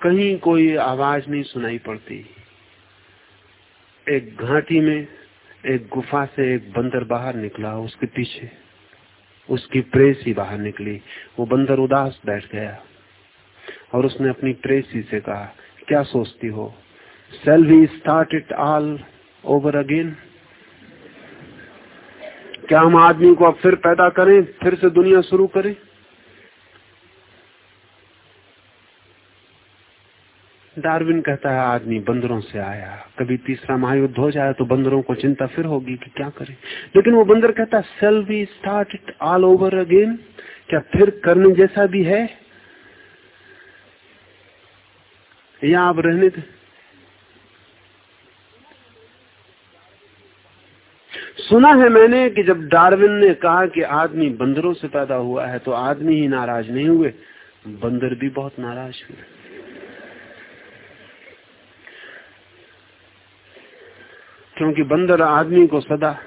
कहीं कोई आवाज़ नहीं सुनाई पड़ती। एक घाटी में एक गुफा से एक बंदर बाहर निकला, उसके पीछे उसकी प्रेस ही बाहर निकली। वो बंदर उदास बैठ गया और उसने अपनी प्रेसी से कहा, क्या सोचती हो? Shall we start it all over again क्या हम आदमी को अब फिर पैदा करें, फिर से दुनिया शुरू करें? डार्विन कहता है, आदमी बंदरों से आया। कभी तीसरा महायुद्ध हो जाए तो बंदरों को चिंता फिर होगी कि क्या करें। लेकिन वो बंदर कहता है shall we start it all over again क्या फिर करने जैसा भी है? या आप रहने थे सुना है मैंने कि जब डार्विन ने कहा कि आदमी बंदरों से पैदा हुआ है तो आदमी ही नाराज़ नहीं हुए। बंदर भी बहुत नाराज़ हुए क्योंकि बंदर आदमी को सदा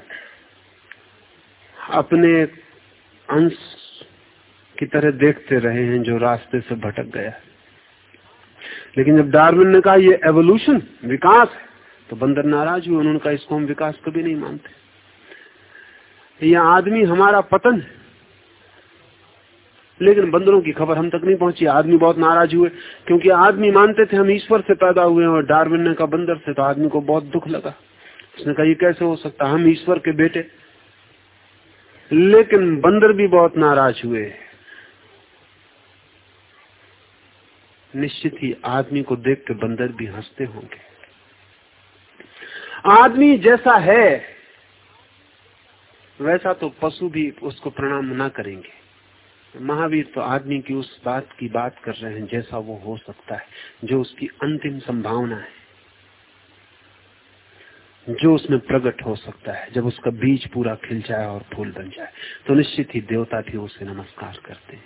अपने अंश की तरह देखते रहे हैं जो रास्ते से भटक गया लेकिन जब डार्विन ने कहा, ये एवोल्यूशन विकास है तो बंदर नाराज़ हुए, उन्होंने कहा, इसको हम विकास कभी नहीं मानते। यह आदमी हमारा पतन है। लेकिन बंदरों की खबर हम तक नहीं पहुँची, आदमी बहुत नाराज़ हुए, क्योंकि आदमी मानते थे हम ईश्वर से पैदा हुए हैं, और डार्विन ने कहा, बंदर से तो आदमी को बहुत दुख लगा। उसने कहा, ये कैसे हो सकता? हम ईश्वर के बेटे। लेकिन बंदर भी बहुत नाराज़ हुए। निश्चित ही आदमी को देख के बंदर भी हँसते होंगे। आदमी जैसा है, वैसा तो पशु भी उसको प्रणाम ना करेंगे। महावीर तो आदमी की उस बात की बात कर रहे हैं जैसा वो हो सकता है, जो उसकी अंतिम संभावना है। जो उसमें प्रकट हो सकता है, जब उसका बीज पूरा खिल जाए और फूल बन जाए। तो निश्चित ही देवता भी उसे नमस्कार करते हैं।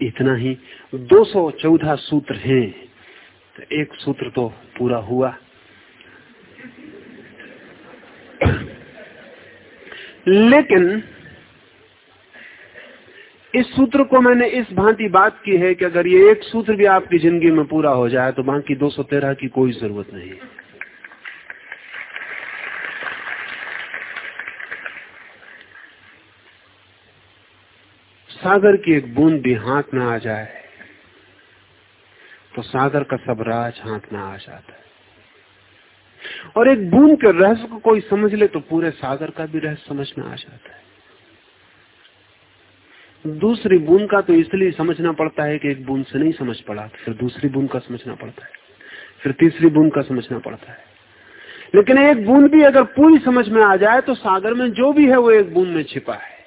इतना ही 214 सूत्र हैं तो एक सूत्र तो पूरा हुआ। लेकिन इस सूत्र को मैंने इस भांति बात की है कि अगर ये एक सूत्र भी आपकी ज़िंदगी में पूरा हो जाए तो बाकी 213 की कोई ज़रूरत नहीं। सागर की एक बूंद भी हाथ में आ जाए तो सागर का सब राज हाथ में आ जाता है। और एक बूंद के रहस्य को कोई समझ ले तो पूरे सागर का भी रहस्य समझ में आ जाता है। दूसरी बूंद का तो इसलिए समझना पड़ता है कि एक बूंद से नहीं समझ पड़ा, फिर दूसरी बूंद का समझना पड़ता है, फिर तीसरी बूंद का समझना पड़ता है। लेकिन एक बूंद भी अगर पूरी समझ में आ जाए तो सागर में जो भी है वो एक बूंद में छिपा है।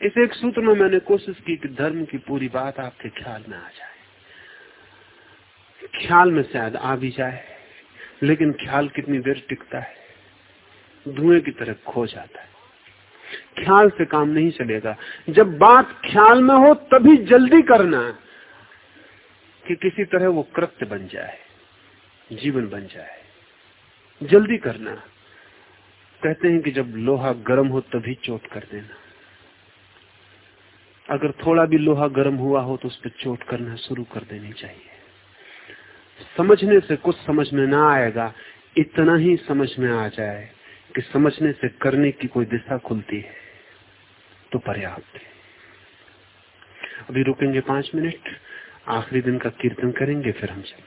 इस एक सूत्र में मैंने कोशिश की कि धर्म की पूरी बात आपके ख्याल में आ जाए। ख्याल में शायद आ भी जाए, लेकिन ख्याल कितनी देर टिकता है, धुएँ की तरह खो जाता है। ख्याल से काम नहीं चलेगा। जब बात ख्याल में हो, तभी जल्दी करना कि किसी तरह वो कृत्य बन जाए, जीवन बन जाए। जल्दी करना। कहते हैं कि जब लोहा गर्म हो, तभी चोट कर देना। अगर थोड़ा भी लोहा गर्म हुआ हो तो उस पर चोट करना शुरू कर देनी चाहिए। समझने से कुछ समझ में ना आएगा, इतना ही समझ में आ जाए कि समझने से करने की कोई दिशा खुलती है तो पर्याप्त है। अभी रुकेंगे पाँच मिनट, आखिरी दिन का कीर्तन करेंगे, फिर हम चलेंगे।